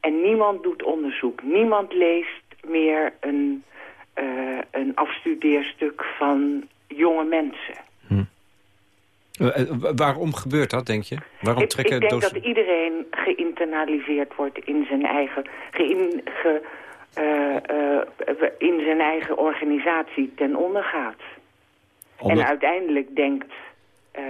En niemand doet onderzoek. Niemand leest meer een, eh, een afstudeerstuk van jonge mensen. Eh, eh, wa- waarom gebeurt dat, denk je? Waarom Ik, trekken ik denk dat iedereen geïnternaliseerd wordt in zijn eigen, geïn, ge, eh, eh, in zijn eigen organisatie ten onder gaat. En uiteindelijk denkt, eh,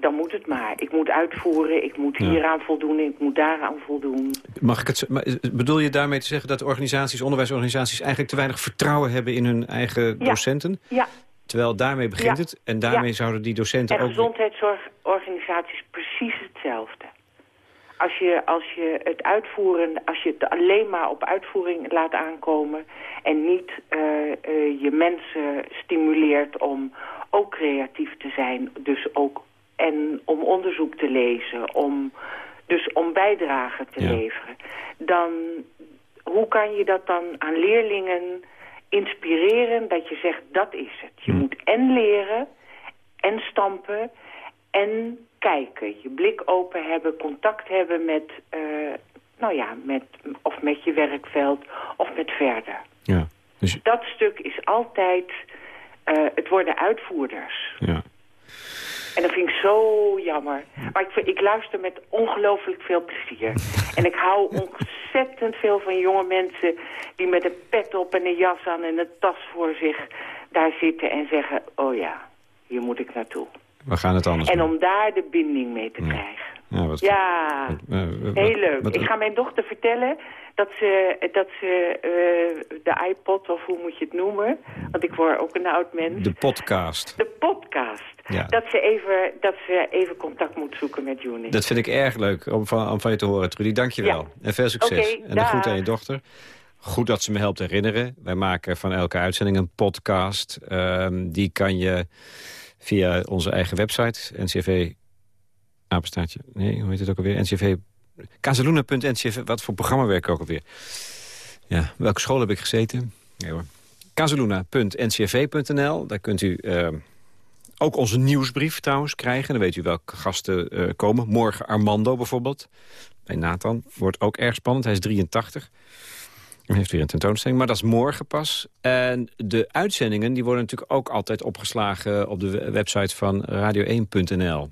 dan moet het maar. Ik moet uitvoeren, ik moet Ja. hieraan voldoen, ik moet daaraan voldoen. Mag ik het, eh, bedoel je daarmee te zeggen dat organisaties, onderwijsorganisaties... eigenlijk te weinig vertrouwen hebben in hun eigen Ja. docenten? Ja, Terwijl daarmee begint Ja. het. En daarmee zouden die docenten en ook... gezondheidszorgorganisaties precies hetzelfde. Als je, als je het uitvoeren, als je het alleen maar op uitvoering laat aankomen... en niet eh, eh, je mensen stimuleert om ook creatief te zijn... dus ook en om onderzoek te lezen, om, dus om bijdrage te Ja. leveren... dan hoe kan je dat dan aan leerlingen inspireren dat je zegt dat is het. Je Hm. moet en leren en stampen en kijken. Je blik open hebben, contact hebben met, eh, nou ja, met, of met je werkveld of met verder. Ja. Dus, Dat stuk is altijd eh, het worden uitvoerders. ja. En dat vind ik zo jammer. Maar ik, ik luister met ongelooflijk veel plezier. En ik hou ontzettend veel van jonge mensen... die met een pet op en een jas aan en een tas voor zich daar zitten... en zeggen, oh ja, hier moet ik naartoe. We gaan het anders En om daar de binding mee te krijgen. Ja, heel leuk. wat- Ik ga mijn dochter vertellen dat ze, dat ze eh, de iPod, of hoe moet je het noemen... want ik word ook een oud mens... De podcast. De podcast. Ja. Dat, ze even, dat ze even contact moet zoeken met Juni. Dat vind ik erg leuk om van, om van je te horen, Trudy. Dank je wel. En veel succes. En de groet aan je dochter. Goed dat ze me helpt herinneren. Wij maken van elke uitzending een podcast. Ehm, die kan je via onze eigen website, NCV... Apenstaartje, nee, hoe heet het ook alweer? NCV... Kazeluna.ncv, wat voor programma werk ik ook alweer? Ja, welke school heb ik gezeten? Nee hoor. Daar kunt u... ehm, ook onze nieuwsbrief trouwens krijgen. Dan weet u welke gasten eh, komen. Morgen Armando bijvoorbeeld. Bij Nathan. Wordt ook erg spannend. Hij is 83. Hij heeft weer een tentoonstelling. Maar dat is morgen pas. En de uitzendingen die worden natuurlijk ook altijd opgeslagen... op de we- website van radio1.nl.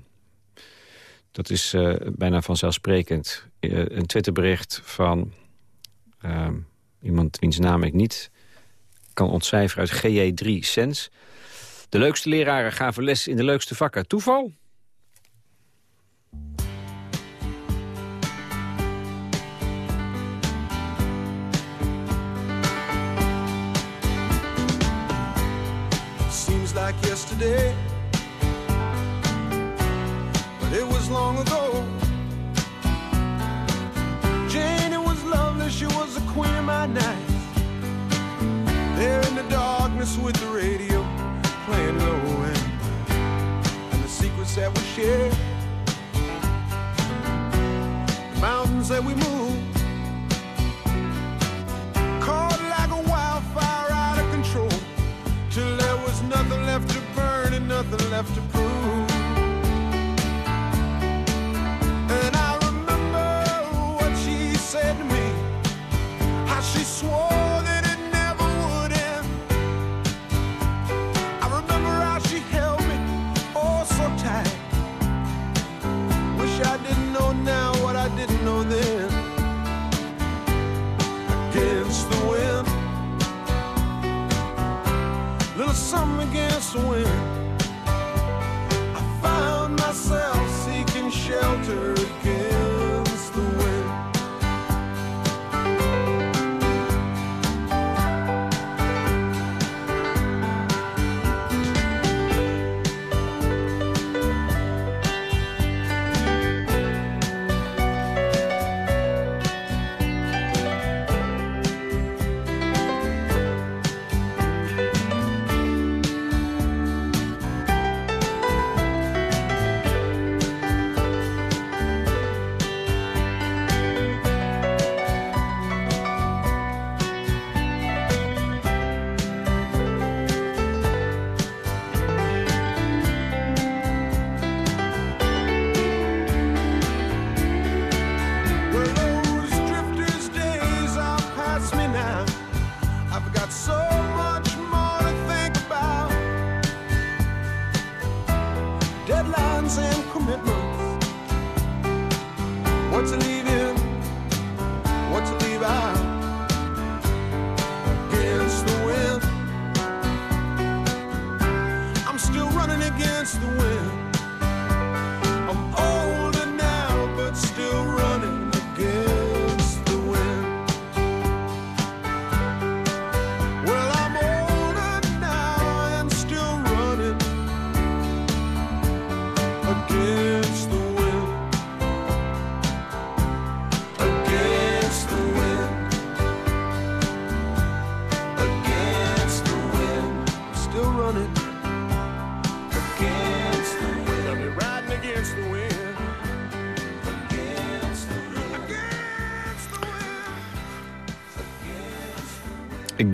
Dat is eh, bijna vanzelfsprekend. Eh, een Twitterbericht van ehm, iemand wiens naam ik niet kan ontcijferen uit GJ3 Sens. De leukste leraren gaven les in de leukste vakken. Toeval? Seems like yesterday, it was long ago. Jane, it was lovely, she was the queen of my night. There in the darkness with the radio playing low end, and the secrets that we shared, the mountains that we moved. Caught like a wildfire out of control till there was nothing left to burn and nothing left to prove. Swore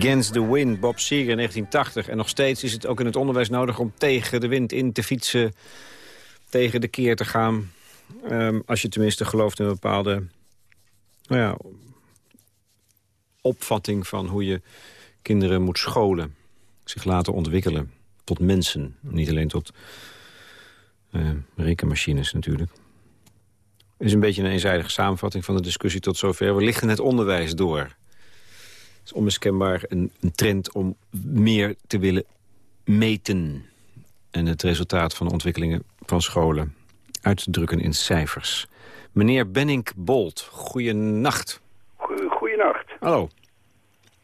Against the Wind, Bob Seger in 1980. En nog steeds is het ook in het onderwijs nodig om tegen de wind in te fietsen. Tegen de keer te gaan. Ehm, als je tenminste gelooft in een bepaalde nou ja, opvatting van hoe je kinderen moet scholen. Zich laten ontwikkelen tot mensen. Niet alleen tot uh, rekenmachines natuurlijk. is een beetje een eenzijdige samenvatting van de discussie tot zover. We lichten het onderwijs door. Het is onmiskenbaar een, een trend om meer te willen meten. En het resultaat van de ontwikkelingen van scholen uit te drukken in cijfers. Meneer Benning Bolt, goeienacht. Goeienacht. Hallo.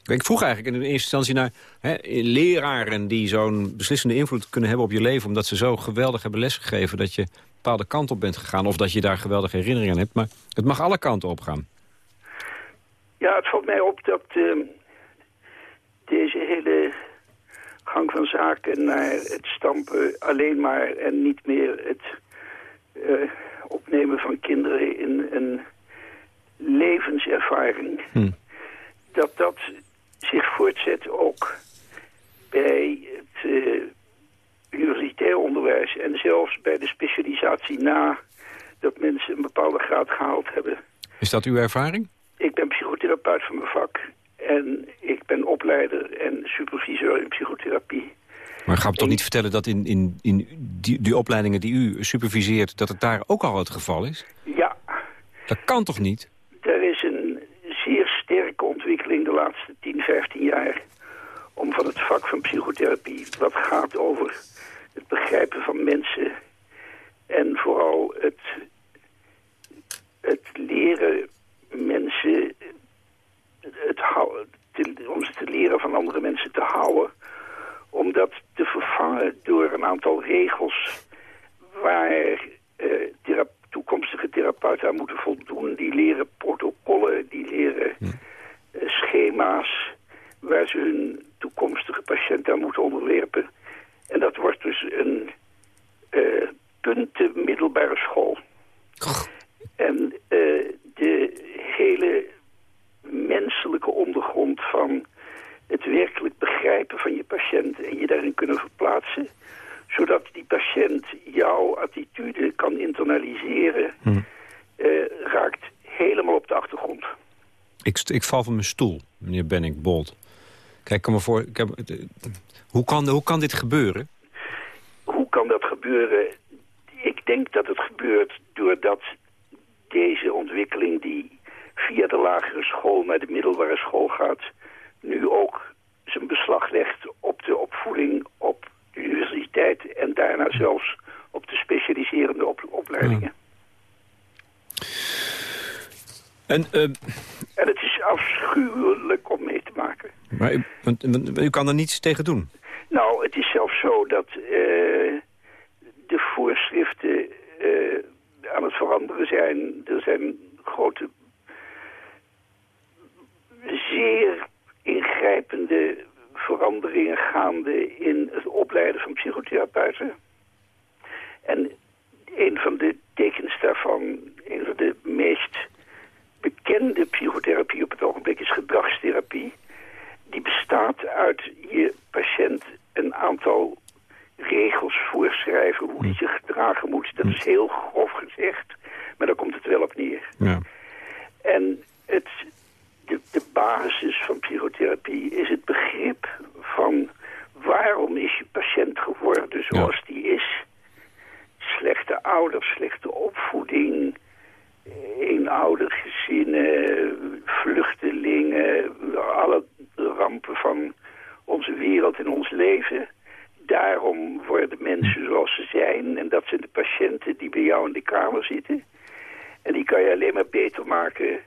Ik vroeg eigenlijk in de eerste instantie naar hè, leraren die zo'n beslissende invloed kunnen hebben op je leven... omdat ze zo geweldig hebben lesgegeven dat je een bepaalde kant op bent gegaan... of dat je daar geweldige herinneringen aan hebt. Maar het mag alle kanten op gaan. Ja, het valt mij op dat uh, deze hele gang van zaken naar het stampen alleen maar... en niet meer het uh, opnemen van kinderen in een levenservaring... Hm. dat dat zich voortzet ook bij het uh, universitair onderwijs... en zelfs bij de specialisatie na dat mensen een bepaalde graad gehaald hebben. Is dat uw ervaring? Ik ben psychotherapeut van mijn vak. En ik ben opleider en superviseur in psychotherapie. Maar ga me toch niet vertellen dat in, in, in die, die opleidingen die u superviseert... dat het daar ook al het geval is? Ja. Dat kan toch niet? Er is een zeer sterke ontwikkeling de laatste 10, 15 jaar... om van het vak van psychotherapie, wat gaat over het begrijpen van mensen... en vooral het, het leren mensen... Het, te, van andere mensen te houden om dat te vervangen door een aantal regels waar uh, toekomstige therapeuten aan moeten voldoen. Die leren protocollen, die leren uh, schema's waar ze hun toekomstige patiënt aan moeten onderwerpen. En dat wordt dus een uh, punten middelbare school. En de hele menselijke ondergrond van het werkelijk begrijpen van je patiënt en je daarin kunnen verplaatsen. Zodat die patiënt jouw attitude kan internaliseren, hm. uh, raakt helemaal op de achtergrond. Ik, ik val van mijn stoel, meneer Benning Bolt. Kijk, kom maar voor. Ik heb, hoe, kan, hoe kan dit gebeuren? Hoe kan dat gebeuren? Ik denk dat het gebeurt doordat deze ontwikkeling die via de lagere school naar de middelbare school gaat nu ook zijn beslag legt op de opvoeding op de universiteit... en daarna zelfs op de specialiserende opleidingen. En, uh... en het is afschuwelijk om mee te maken. Maar u, u kan er niets tegen doen? Nou, het is zelfs zo dat uh, de voorschriften uh, aan het veranderen zijn. Er zijn grote, zeer ingrijpende veranderingen gaande in het opleiden van psychotherapeuten. En een van de tekens daarvan, een van de meest bekende psychotherapie op het ogenblik is gedragstherapie. Die bestaat uit je patiënt een aantal regels voorschrijven hoe die zich gedragen moet. Dat is heel grof gezegd, maar daar komt het wel op neer. Ja. En het de, de basis van psychotherapie is het begrip van waarom is je patiënt geworden zoals die is. Slechte ouders, slechte opvoeding, eenoudergezinnen, vluchtelingen, alle rampen van onze wereld en ons leven. Daarom worden mensen zoals ze zijn en dat zijn de patiënten die bij jou in de kamer zitten. En die kan je alleen maar beter maken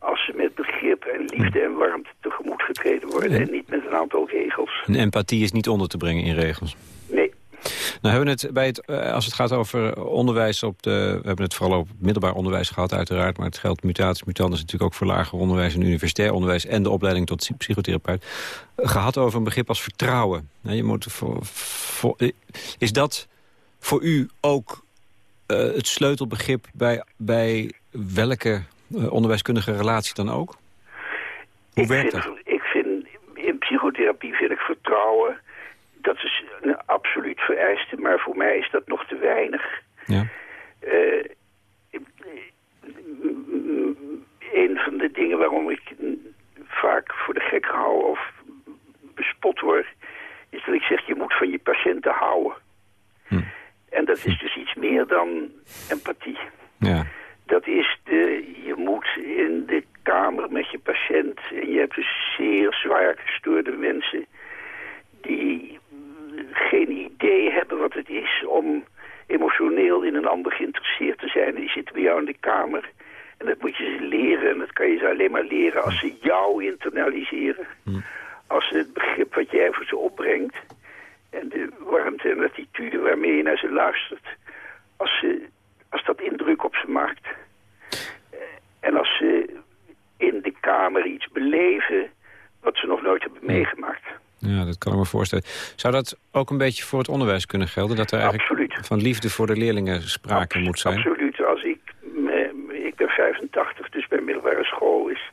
als ze met begrip en liefde en warmte tegemoet getreden worden... en niet met een aantal regels. En empathie is niet onder te brengen in regels? Nee. Nou hebben we het bij het, eh, als het gaat over onderwijs op de... We hebben het vooral op middelbaar onderwijs gehad uiteraard... maar het geldt mutaties, mutandis natuurlijk ook voor lager onderwijs... en universitair onderwijs en de opleiding tot psychotherapeut... gehad over een begrip als vertrouwen. Je moet voor, voor, is dat voor u ook uh, het sleutelbegrip bij, bij welke onderwijskundige relatie dan ook? Hoe ik werkt vind, dat? Ik vind in psychotherapie vind ik vertrouwen. Dat is een absoluut vereiste, maar voor mij is dat nog te weinig. Ja. Eh, een van de dingen waarom ik vaak voor de gek hou of bespot word... is dat ik zeg, je moet van je patiënten houden. Hm. En dat is dus iets meer dan empathie. Ja. Dat is de, je moet in de kamer met je patiënt... en je hebt dus zeer zwaar gestoorde mensen... die geen idee hebben wat het is om emotioneel in een ander geïnteresseerd te zijn. Die zitten bij jou in de kamer. En dat moet je ze leren. En dat kan je ze alleen maar leren als ze jou internaliseren. Als ze het begrip wat jij voor ze opbrengt... en de warmte en attitude waarmee je naar ze luistert... als, ze, als dat indruk op ze maakt. Eh, En als ze in de kamer iets beleven... wat ze nog nooit hebben meegemaakt. Ja, dat kan ik me voorstellen. Zou dat ook een beetje voor het onderwijs kunnen gelden? Dat er eigenlijk Absoluut. van liefde voor de leerlingen sprake moet zijn? Absoluut. Als ik, ik ben 85, dus bij middelbare school is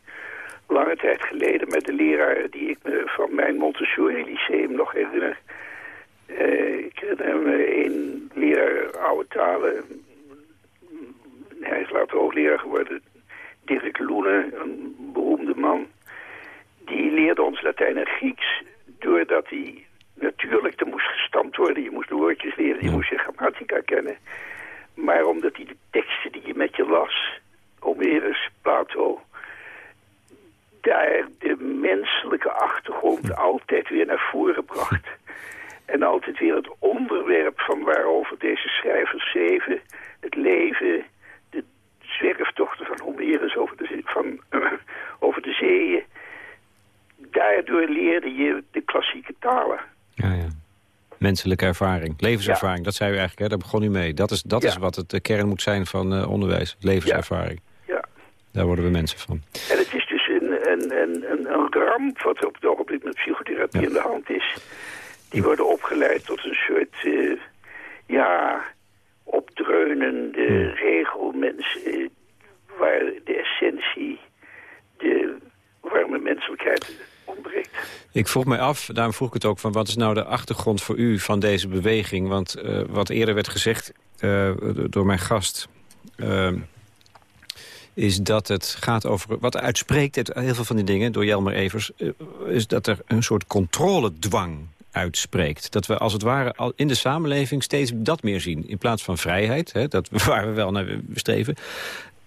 lange tijd geleden met de leraar die ik me van mijn Montessori Lyceum nog herinner. Eh, ik herinner me een leraar oude talen. Hij is later hoogleraar geworden. Dirk Loene, een beroemde man. Die leerde ons Latijn en Grieks doordat hij natuurlijk, er moest gestampt worden. Je moest de woordjes leren, je moest je grammatica kennen. Maar omdat hij de teksten die je met je las, Homerus, Plato, daar de menselijke achtergrond altijd weer naar voren bracht. En altijd weer het onderwerp van waarover deze schrijvers schreven, het leven, zwerftochten van Homerus over de, over de zeeën. Daardoor leerde je de klassieke talen. Ja, ja. Menselijke ervaring, levenservaring, dat zei u eigenlijk, hè? daar begon u mee. Dat is, dat Ja. is wat het de kern moet zijn van eh, onderwijs, levenservaring. Ja. Daar worden we mensen van. En het is dus een, een, een, een, een ramp wat op het ogenblik met psychotherapie aan de hand is. Die worden opgeleid tot een soort, eh, ja, opdreunende regelmensen... eh, waar de essentie, de warme menselijkheid ontbreekt. Ik vroeg mij af, daarom vroeg ik het ook, van wat is nou de achtergrond voor u van deze beweging? Want eh, wat eerder werd gezegd eh, door mijn gast... is dat het gaat over... Wat uitspreekt uit heel veel van die dingen, door Jelmer Evers... is dat er een soort controledwang uitspreekt. Dat we als het ware al in de samenleving steeds dat meer zien. In plaats van vrijheid, hè, dat, waar we wel naar streven...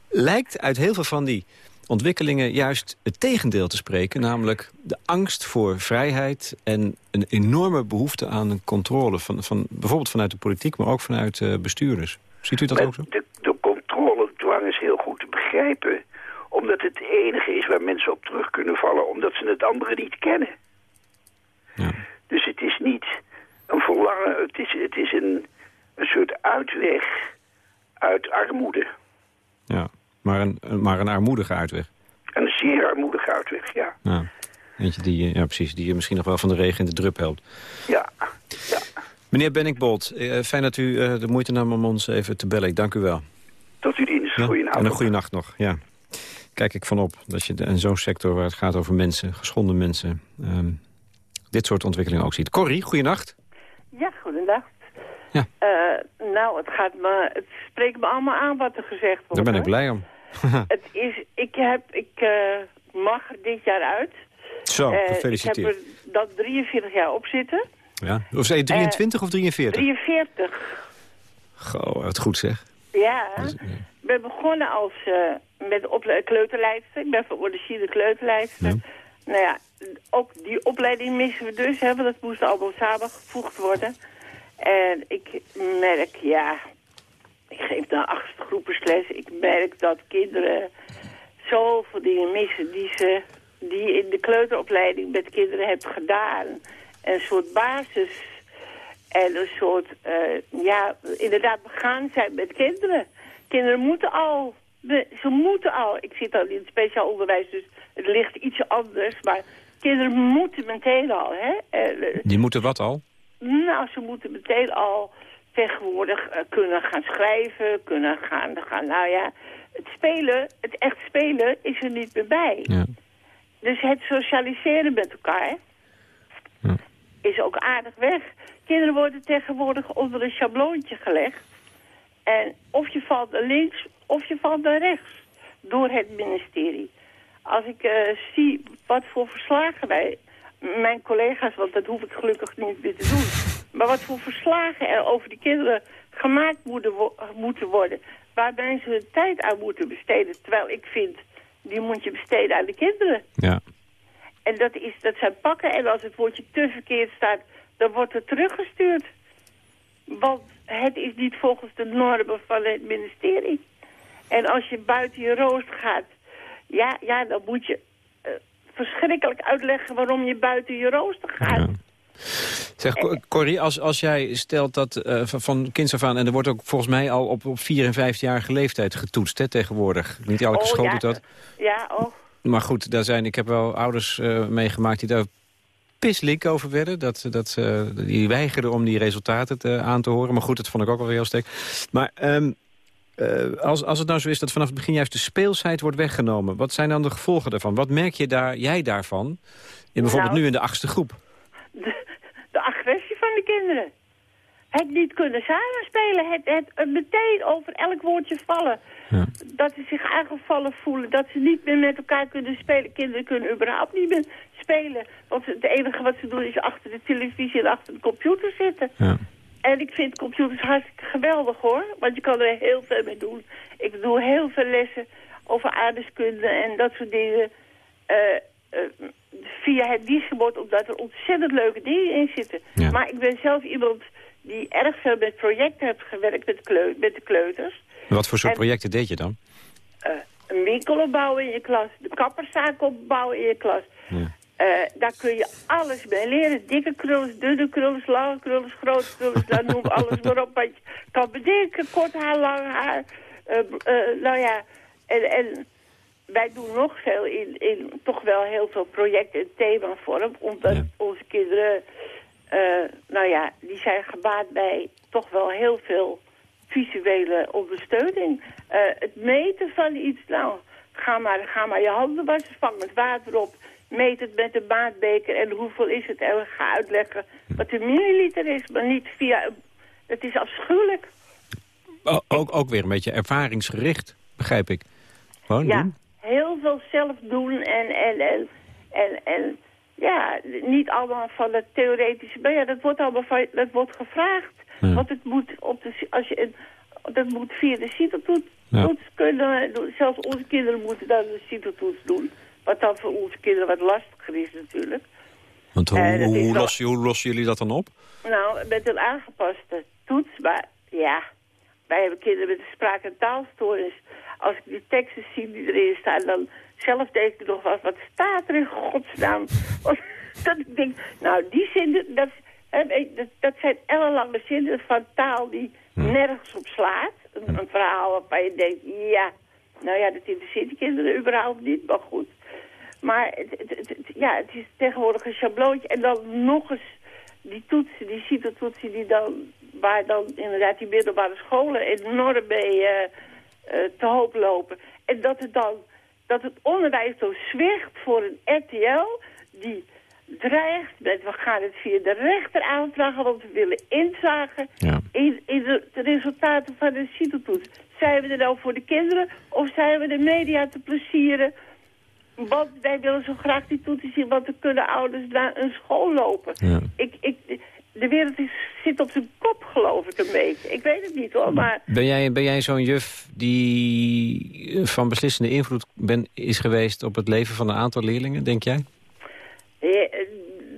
lijkt uit heel veel van die ontwikkelingen juist het tegendeel te spreken. Namelijk de angst voor vrijheid en een enorme behoefte aan controle. Van, van, bijvoorbeeld vanuit de politiek, maar ook vanuit eh, bestuurders. Ziet u dat Maar ook zo? De, de controledwang is heel goed te begrijpen. Omdat het enige is waar mensen op terug kunnen vallen. Omdat ze het andere niet kennen. Ja. Dus het is niet een verlangen. Het is, het is een, een soort uitweg uit armoede. Ja. Maar, een, maar een armoedige uitweg. Een zeer armoedige uitweg, ja. Ja. Eentje die, ja, precies, die je misschien nog wel van de regen in de drup helpt. Ja, ja. Meneer Benningbolt, eh, fijn dat u eh, de moeite nam om ons even te bellen. Ik dank u wel. Tot uw dienst. Ja? Goedenavond. En een goede nacht nog, ja. Kijk ik van op dat je in zo'n sector waar het gaat over mensen, geschonden mensen... ehm, dit soort ontwikkelingen ook ziet. Corrie, goeienacht. Ja, goedendag. Ja. Eh, nou, het, gaat me, het spreekt me allemaal aan wat er gezegd wordt. Daar ben ik blij om. Het is, ik, heb, ik eh, mag dit jaar uit. Zo, Eh, gefeliciteerd. Ik heb er dat 43 jaar op zitten. Ja. Of zei je 23 of 43? 43. Goh, wat goed zeg. Ja. Dus, Ik ben begonnen als met kleuterleidster. Ik ben verordeneerde kleuterleidster. Ja. Nou ja, ook die opleiding missen we dus. Hè, want dat moest allemaal samengevoegd worden. En ik merk, ja... Ik geef dan achtste groepensles. Ik merk dat kinderen zoveel dingen missen die ze die in de kleuteropleiding met kinderen hebt gedaan. Een soort basis en een soort, uh, ja, inderdaad begaan zijn met kinderen. Kinderen moeten al, ze moeten al, ik zit al in het speciaal onderwijs, dus het ligt iets anders, maar kinderen moeten meteen al, hè. Uh, Die moeten wat al? Nou, ze moeten meteen al tegenwoordig uh, kunnen gaan schrijven, kunnen gaan, gaan, nou ja, het spelen, het echt spelen is er niet meer bij. Ja. Dus het socialiseren met elkaar, is ook aardig weg. Kinderen worden tegenwoordig onder een schabloontje gelegd. En of je valt naar links of je valt naar rechts. Door het ministerie. Als ik eh, zie wat voor verslagen wij, mijn collega's, want dat hoef ik gelukkig niet meer te doen. Maar wat voor verslagen er over die kinderen gemaakt moeten, wo- moeten worden. Waar mensen hun tijd aan moeten besteden. Terwijl ik vind, die moet je besteden aan de kinderen. Ja. En dat, is, dat zijn pakken. En als het woordje te verkeerd staat, dan wordt het teruggestuurd. Want het is niet volgens de normen van het ministerie. En als je buiten je rooster gaat, ja, ja dan moet je eh, verschrikkelijk uitleggen waarom je buiten je rooster gaat. Zeg, Cor- Corrie, als, als jij stelt dat eh, van, kinds af aan... en er wordt ook volgens mij al op, op 4 en 15-jarige leeftijd getoetst hè, tegenwoordig. Niet elke Oh, school ja, doet dat. Ja, oh. Maar goed, daar zijn, ik heb wel ouders eh, meegemaakt die daar pislik over werden. Dat, dat, die weigerden om die resultaten te, aan te horen. Maar goed, dat vond ik ook wel heel sterk. Maar ehm, eh, als, als het nou zo is dat vanaf het begin juist de speelsheid wordt weggenomen... wat zijn dan de gevolgen daarvan? Wat merk je daar, jij daarvan? In bijvoorbeeld Nou, nu in de achtste groep. de, de agressie van de kinderen. Het niet kunnen samenspelen. Het, het, het meteen over elk woordje vallen. Dat ze zich aangevallen voelen. Dat ze niet meer met elkaar kunnen spelen. Kinderen kunnen überhaupt niet meer spelen. Want het enige wat ze doen is achter de televisie en achter de computer zitten. Ja. En ik vind computers hartstikke geweldig hoor. Want je kan er heel veel mee doen. Ik doe heel veel lessen over aardeskunde en dat soort dingen. eh, eh, via het dienstgebod, omdat er ontzettend leuke dingen in zitten. Ja. Maar ik ben zelf iemand die erg veel met projecten heeft gewerkt met, kleu met de kleuters. Wat voor soort En- projecten deed je dan? Eh, een winkel opbouwen in je klas, de kapperszaak opbouwen in je klas. Ja. Eh, daar kun je alles bij leren. Dikke krullers, dunne krullers, lange krullers, grote krullers. Dan noem alles maar op wat je kan bedenken. Kort haar, lang haar. Eh, eh, nou ja, en, en wij doen nog veel in, in toch wel heel veel projecten in themavorm. Omdat Ja. onze kinderen, nou ja, die zijn gebaat bij toch wel heel veel visuele ondersteuning. Het meten van iets, nou, ga maar, ga maar je handen wassen, vang het water op, meet het met de maatbeker en hoeveel is het en ga uitleggen wat een milliliter is, maar niet via, het is afschuwelijk. O- ook, ook weer een beetje ervaringsgericht, begrijp ik. Gewoon Ja, doen. heel veel zelf doen en, en, en, en, en ja, niet allemaal van het theoretische, maar ja, dat wordt allemaal van, dat wordt gevraagd. Ja. Want het moet op de, als je een, dat moet via de CITO-toets Ja. kunnen. Zelfs onze kinderen moeten dan de CITO-toets doen. Wat dan voor onze kinderen wat lastiger is natuurlijk. Want hoe, wel- lossen, hoe lossen jullie dat dan op? Nou, met een aangepaste toets, maar ja, wij hebben kinderen met een spraak- en taalstoornis. Als ik die teksten zie die erin staan, dan zelf denk ik nog wat, wat staat er in godsnaam? Dat ik denk, nou, die zinnen, dat, dat, zijn ellenlange zinnen van taal die nergens op slaat. Een, een verhaal waarvan je denkt, ja, nou ja, dat interesseert die kinderen überhaupt niet, maar goed. Maar het, het, het- het- ja, het is tegenwoordig een schabloontje. En dan nog eens die toetsen, die CITO-toetsen, die dan, waar dan inderdaad die middelbare scholen enorm mee eh, eh, te hoop lopen. En dat het dan, dat het onderwijs zo zwicht voor een RTL die dreigt met, we gaan het via de rechter aanvragen, want we willen inzagen Ja. in, in de, de resultaten van de CITO-toets. Zijn we er nou voor de kinderen of zijn we de media te plezieren? Want wij willen zo graag die toetsen zien, want dan kunnen ouders naar een school lopen. Ja. Ik, ik, de wereld is, zit op zijn kop, geloof ik, een beetje. Ik weet het niet hoor, maar Ben jij, ben jij zo'n juf die eh, van beslissende invloed ben, is geweest... op het leven van een aantal leerlingen, denk jij? eh,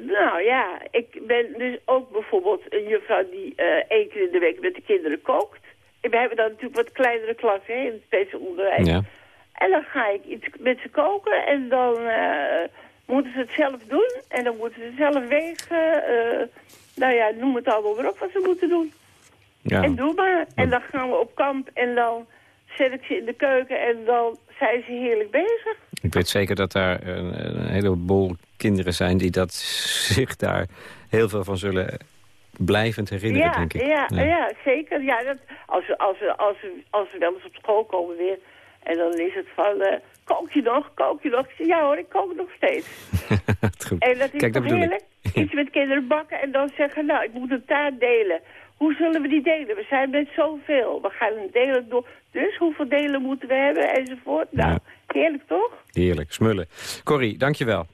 nou ja, ik ben dus ook bijvoorbeeld een juffrouw die eh één keer in de week met de kinderen kookt. En we hebben dan natuurlijk wat kleinere klassen hè, in het speciaal onderwijs. Ja. En dan ga ik iets met ze koken en dan eh, moeten ze het zelf doen. En dan moeten ze zelf wegen. eh, nou ja, noem het allemaal maar op wat ze moeten doen. Ja. En doe maar. En dan gaan we op kamp en dan zet ik ze in de keuken en dan zijn ze heerlijk bezig. Ik weet zeker dat daar een, een heleboel kinderen zijn... die dat zich daar heel veel van zullen blijvend herinneren, ja, denk ik. Ja, ja. zeker. Ja, dat, als, we, als, als, we, als we wel eens op school komen weer... en dan is het van, eh, kook je nog, kook je nog? Ik zeg, ja hoor, ik kook nog steeds. Goed. En dat is Kijk, dat toch bedoel ik. heerlijk? iets met kinderen bakken en dan zeggen, nou, ik moet een taart delen. Hoe zullen we die delen? We zijn met zoveel. We gaan een delen door. Dus hoeveel delen moeten we hebben enzovoort. Nou, heerlijk toch? Heerlijk, smullen. Corrie, dankjewel.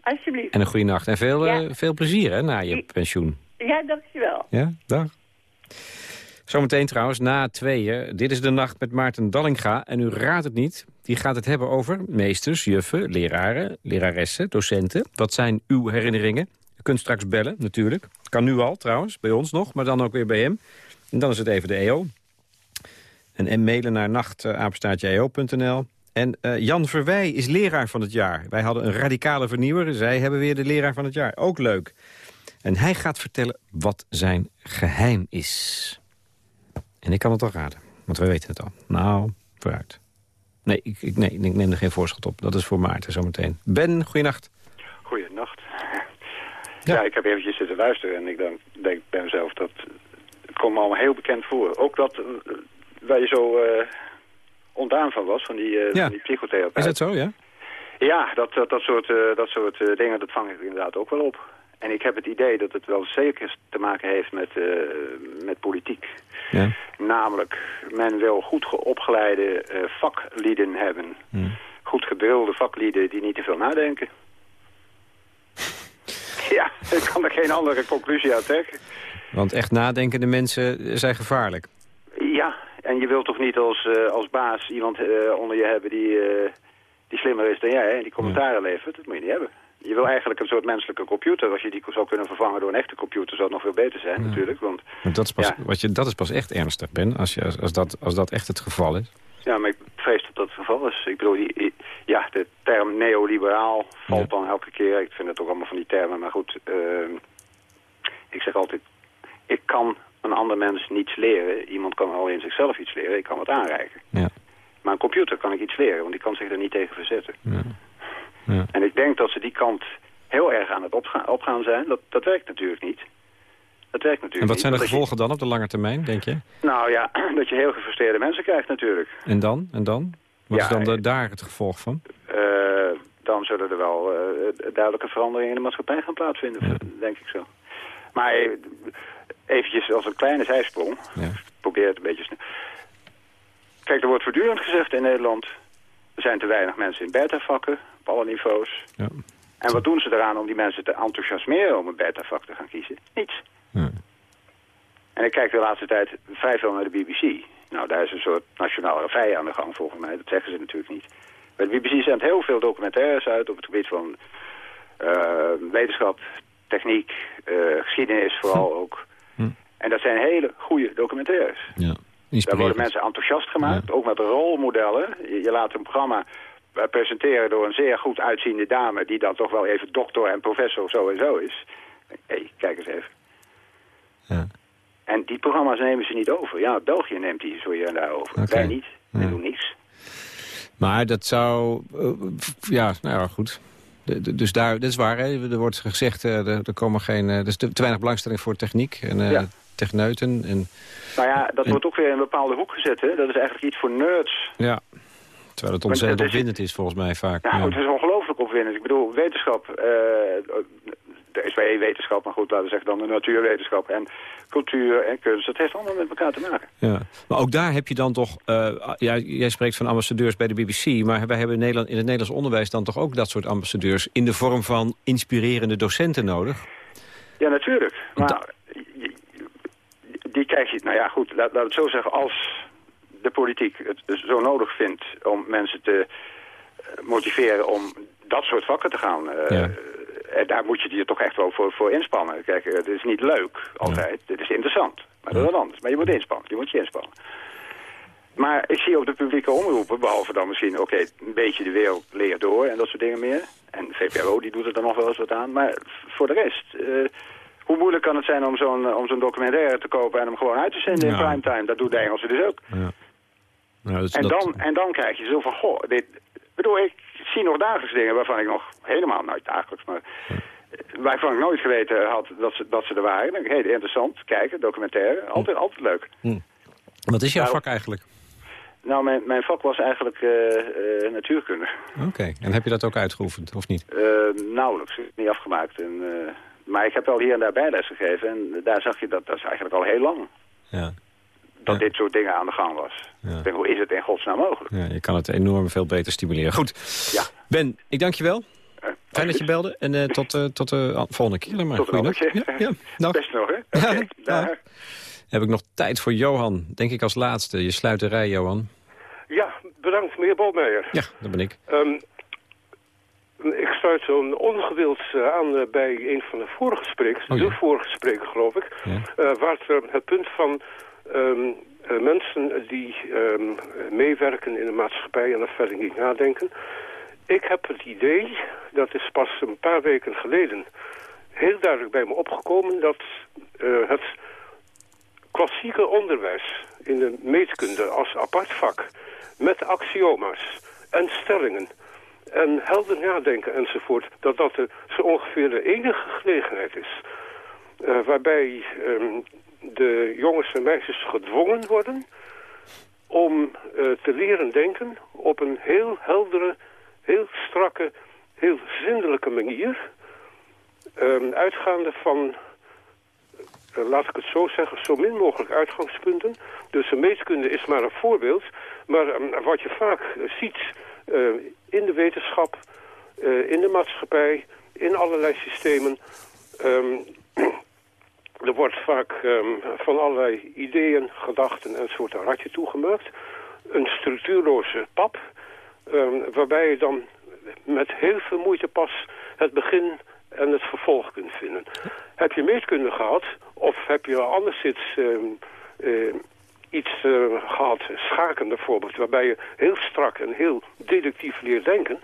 Alsjeblieft. En een goede nacht. En veel, Ja. eh, veel plezier hè, na je pensioen. Ja, dankjewel. Ja, dag. Zometeen trouwens, na tweeën. Dit is de nacht met Maarten Dallinga. En u raadt het niet. Die gaat het hebben over meesters, juffen, leraren, leraressen, docenten. Wat zijn uw herinneringen? U kunt straks bellen, natuurlijk. Kan nu al, trouwens, bij ons nog. Maar dan ook weer bij hem. En dan is het even de EO. En, en mailen naar nachtapenstaartje.eo.nl. En eh, Jan Verwij is leraar van het jaar. Wij hadden een radicale vernieuwer. Zij hebben weer de leraar van het jaar. Ook leuk. En hij gaat vertellen wat zijn geheim is. En ik kan het al raden, want wij weten het al. Nou, vooruit. Nee, ik, ik, nee, ik neem er geen voorschot op. Dat is voor Maarten zometeen. Ben, goeienacht. Goeienacht. Ja. ik heb eventjes zitten luisteren en ik denk, denk bij mezelf dat... Het komt me allemaal heel bekend voor. Ook dat eh, waar je zo eh ontdaan van was, van die, eh Ja. van die psychotherapeut. Is dat zo, ja? Ja, dat, dat, dat soort, eh, dat soort eh, dingen, dat vang ik inderdaad ook wel op. En ik heb het idee dat het wel zeker te maken heeft met, eh, met politiek. Ja. Namelijk, men wil goed opgeleide eh, vaklieden hebben. Goed gedrilde vaklieden die niet te veel nadenken. ja, ik kan er geen andere conclusie uit trekken. Want echt nadenkende mensen zijn gevaarlijk. Ja, en je wilt toch niet als, eh, als baas iemand eh, onder je hebben die, eh, die slimmer is dan jij en die commentaren levert. Dat moet je niet hebben. Je wil eigenlijk een soort menselijke computer. Als je die zou kunnen vervangen door een echte computer zou het nog veel beter zijn natuurlijk. Want dat is pas, Ja. wat je, dat is pas echt ernstig, Ben, als, je, als, als, dat, als dat echt het geval is. Ja, maar ik vrees dat dat het geval is. Ik bedoel, die, ja, de term neoliberaal valt dan elke keer. Ik vind het ook allemaal van die termen, maar goed. ehm, ik zeg altijd, ik kan een ander mens niets leren. Iemand kan alleen zichzelf iets leren. Ik kan wat aanreiken. Ja. Maar een computer kan ik iets leren, want die kan zich er niet tegen verzetten. Ja. Ja. En ik denk dat ze die kant heel erg aan het opgaan, opgaan zijn. Dat, dat werkt natuurlijk niet. Dat werkt natuurlijk En wat zijn de gevolgen dan op de lange termijn, denk je? nou ja, dat je heel gefrustreerde mensen krijgt natuurlijk. En dan? En dan? Wat Ja, is dan de, daar het gevolg van? Eh, dan zullen er wel eh, duidelijke veranderingen in de maatschappij gaan plaatsvinden, denk ik zo. Maar eh, eventjes als een kleine zijsprong, Ja. ik probeer het een beetje snel. Kijk, er wordt voortdurend gezegd in Nederland, er zijn te weinig mensen in beta-vakken, op alle niveaus. Ja. En wat doen ze eraan om die mensen te enthousiasmeren om een beta-vak te gaan kiezen? Niets. En ik kijk de laatste tijd vrij veel naar de BBC. Nou, daar is een soort nationale revij aan de gang volgens mij. Dat zeggen ze natuurlijk niet. Maar de BBC zendt heel veel documentaires uit op het gebied van eh, wetenschap, techniek, eh, geschiedenis vooral ook. Hm. En dat zijn hele goede documentaires. Ja. Daar worden mensen enthousiast gemaakt, ook met rolmodellen. Je, je laat een programma presenteren door een zeer goed uitziende dame... die dan toch wel even dokter en professor zo en zo is. Hé, hey, kijk eens even. Ja. En die programma's nemen ze niet over. Ja, België neemt die zo hier en daar over. Wij niet. Wij Ja. doen niks. Maar dat zou... eh, ja, nou ja, goed. De- de- dus daar, dat is waar, hè? er wordt gezegd, eh, er, er komen geen, eh, er is te, te weinig belangstelling voor techniek en Ja. techneuten. En, Nou ja, dat En- wordt ook weer in een bepaalde hoek gezet. Hè? Dat is eigenlijk iets voor nerds. ja, terwijl het ontzettend het is- opwindend is volgens mij vaak. Nou, ja. het is ongelooflijk opwindend. Ik bedoel, wetenschap, eh er is bij wetenschap, maar goed, laten we zeggen dan de natuurwetenschap en cultuur en kunst. Dat heeft allemaal met elkaar te maken. Ja. Maar ook daar heb je dan toch... eh, ja, jij spreekt van ambassadeurs bij de BBC... maar wij hebben in, Nederland, in het Nederlands onderwijs dan toch ook dat soort ambassadeurs... in de vorm van inspirerende docenten nodig? Ja, natuurlijk. Maar die krijg je, nou ja goed, laat, laat het zo zeggen, als de politiek het zo nodig vindt om mensen te eh, motiveren om dat soort vakken te gaan... eh, Ja. eh, daar moet je je toch echt wel voor, voor inspannen. Kijk, eh, het is niet leuk altijd. Het is interessant. Maar dat is anders. Maar je moet inspannen. Je moet je inspannen. Maar ik zie op de publieke omroepen, behalve dan misschien, oké, een beetje de wereld leert door en dat soort dingen meer. En VPRO, die doet er dan nog wel eens wat aan. Maar voor de rest, hoe moeilijk kan het zijn om zo'n om zo'n documentaire te kopen en hem gewoon uit te zenden in Ja. primetime? Dat doet de Engelsen dus ook. Ja. Nou, is- En dat- dan, en dan krijg je zo van, goh, dit, bedoel, ik zie nog dagelijks dingen waarvan ik nog helemaal, nooit dagelijks, maar eh, waarvan ik nooit geweten had dat ze, dat ze er waren. Dan denk ik, hey, interessant, kijken, documentaire, altijd, altijd leuk. Wat is jouw Nou, vak eigenlijk? Nou, mijn, mijn vak was eigenlijk eh, eh, natuurkunde. Oké, en heb je dat ook uitgeoefend, of niet? Eh, nauwelijks, niet afgemaakt. En, Maar ik heb wel hier en daar bijles gegeven en daar zag je dat, dat is eigenlijk al heel lang. Ja. Dat dit soort dingen aan de gang was. Ik denk, hoe is het in godsnaam mogelijk? Ja, je kan het enorm veel beter stimuleren. Goed. Ja. Ben, ik dank je wel. Fijn dat je belde. En uh, tot, uh, tot de volgende keer maar. Tot de volgende keer. Ja, ja. Dag. Best nog, hè? Ja, Okay, ja. Heb ik nog tijd voor Johan. Denk ik als laatste. Je sluit de rij, Johan. Ja, bedankt, meneer Bolmeijer. Ja, dat ben ik. Um, ik sluit zo'n ongewild aan bij een van de vorige sprekers. Oh, ja. De vorige spreker, geloof ik. Ja. waar het, het punt van... Um, uh, mensen die um, meewerken in de maatschappij en er verder niet nadenken. Ik heb het idee, dat is pas een paar weken geleden heel duidelijk bij me opgekomen... dat uh, het klassieke onderwijs in de meetkunde als apart vak... met axioma's en stellingen en helder nadenken enzovoort... dat dat de, zo ongeveer de enige gelegenheid is... Uh, waarbij um, de jongens en meisjes gedwongen worden om uh, te leren denken op een heel heldere, heel strakke, heel zindelijke manier. Um, uitgaande van, uh, laat ik het zo zeggen, zo min mogelijk uitgangspunten. Dus de meetkunde is maar een voorbeeld. Maar um, wat je vaak uh, ziet in de wetenschap, in de maatschappij, in allerlei systemen... Um, er wordt vaak um, van allerlei ideeën, gedachten en soort een ratje toegemaakt. Een structuurloze pap, um, waarbij je dan met heel veel moeite pas het begin en het vervolg kunt vinden. Heb je meetkunde gehad, of heb je anderszins um, uh, iets uh, gehad, schaken bijvoorbeeld, waarbij je heel strak en heel deductief leert denken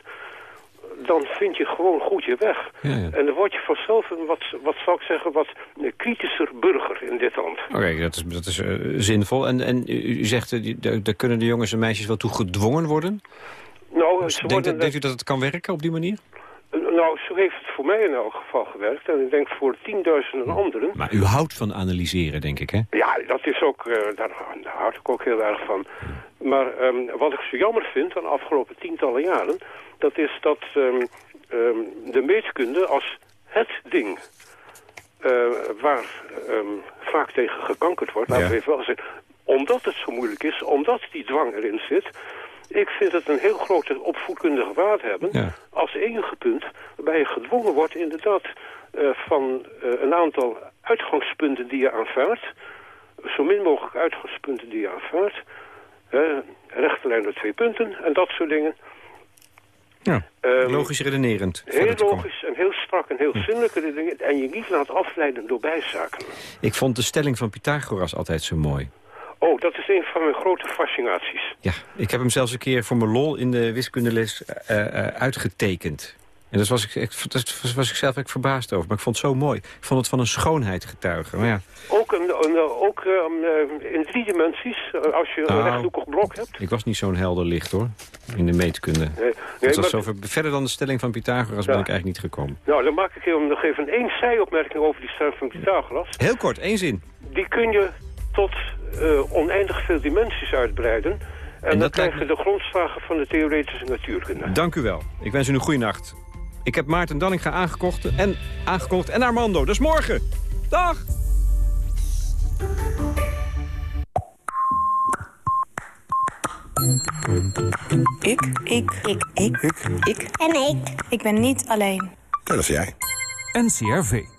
dan vind je gewoon goed je weg. Ja, ja. En dan word je vanzelf een wat, wat zou ik zeggen, wat kritischer burger in dit land. Oké, okay, dat is, dat is uh, zinvol. En, en u zegt, uh, daar kunnen de jongens en meisjes wel toe gedwongen worden? Nou, dus ze denkt, worden, denkt u dat het kan werken op die manier? Nou, zo heeft het voor mij in elk geval gewerkt. En ik denk voor tienduizenden anderen. Maar u houdt van analyseren, denk ik, hè? Ja, dat is ook, uh, daar, daar houd ik ook heel erg van. Maar um, wat ik zo jammer vind aan de afgelopen tientallen jaren... dat is dat um, um, de meetkunde als het ding... Uh, waar vaak tegen gekankerd wordt, laten we even wel zeggen... omdat het zo moeilijk is, omdat die dwang erin zit... Ik vind het een heel grote opvoedkundige waarde hebben... Ja. als enige punt waarbij je gedwongen wordt inderdaad... Uh, van uh, een aantal uitgangspunten die je aanvaardt... zo min mogelijk uitgangspunten die je aanvaardt... Uh, rechte lijn door twee punten en dat soort dingen. Ja, um, logisch redenerend. Heel logisch en heel strak en heel zinnelijke dingen... en je niet laat afleiden door bijzaken. Ik vond de stelling van Pythagoras altijd zo mooi. Oh, dat is een van mijn grote fascinaties. Ja, ik heb hem zelfs een keer voor mijn lol in de wiskundeles uh, uh, uitgetekend. En daar was ik, ik, was ik zelf echt verbaasd over. Maar ik vond het zo mooi. Ik vond het van een schoonheid getuigen. Maar ja. Ook, een, een, ook um, in drie dimensies, als je Nou, een rechthoekig blok hebt. Ik was niet zo'n helder licht, hoor. In de meetkunde. Nee, nee, dat was maar- zover, verder dan de stelling van Pythagoras ben ik eigenlijk niet gekomen. Nou, dan maak ik nog even één zijopmerking over die stelling van Pythagoras. Heel kort, één zin. Die kun je tot oneindig veel dimensies uitbreiden. En, En dan dat krijg lijkt je de grondslagen van de theoretische natuurkunde. Dank u wel. Ik wens u een goede nacht. Ik heb Maarten Danninga aangekocht en, aangekondigd en Armando. Dat is morgen. Dag! Ik. Ik. Ik. Ik. Ik. Ik. En ik. Ik ben niet alleen. Dat is jij. NCRV.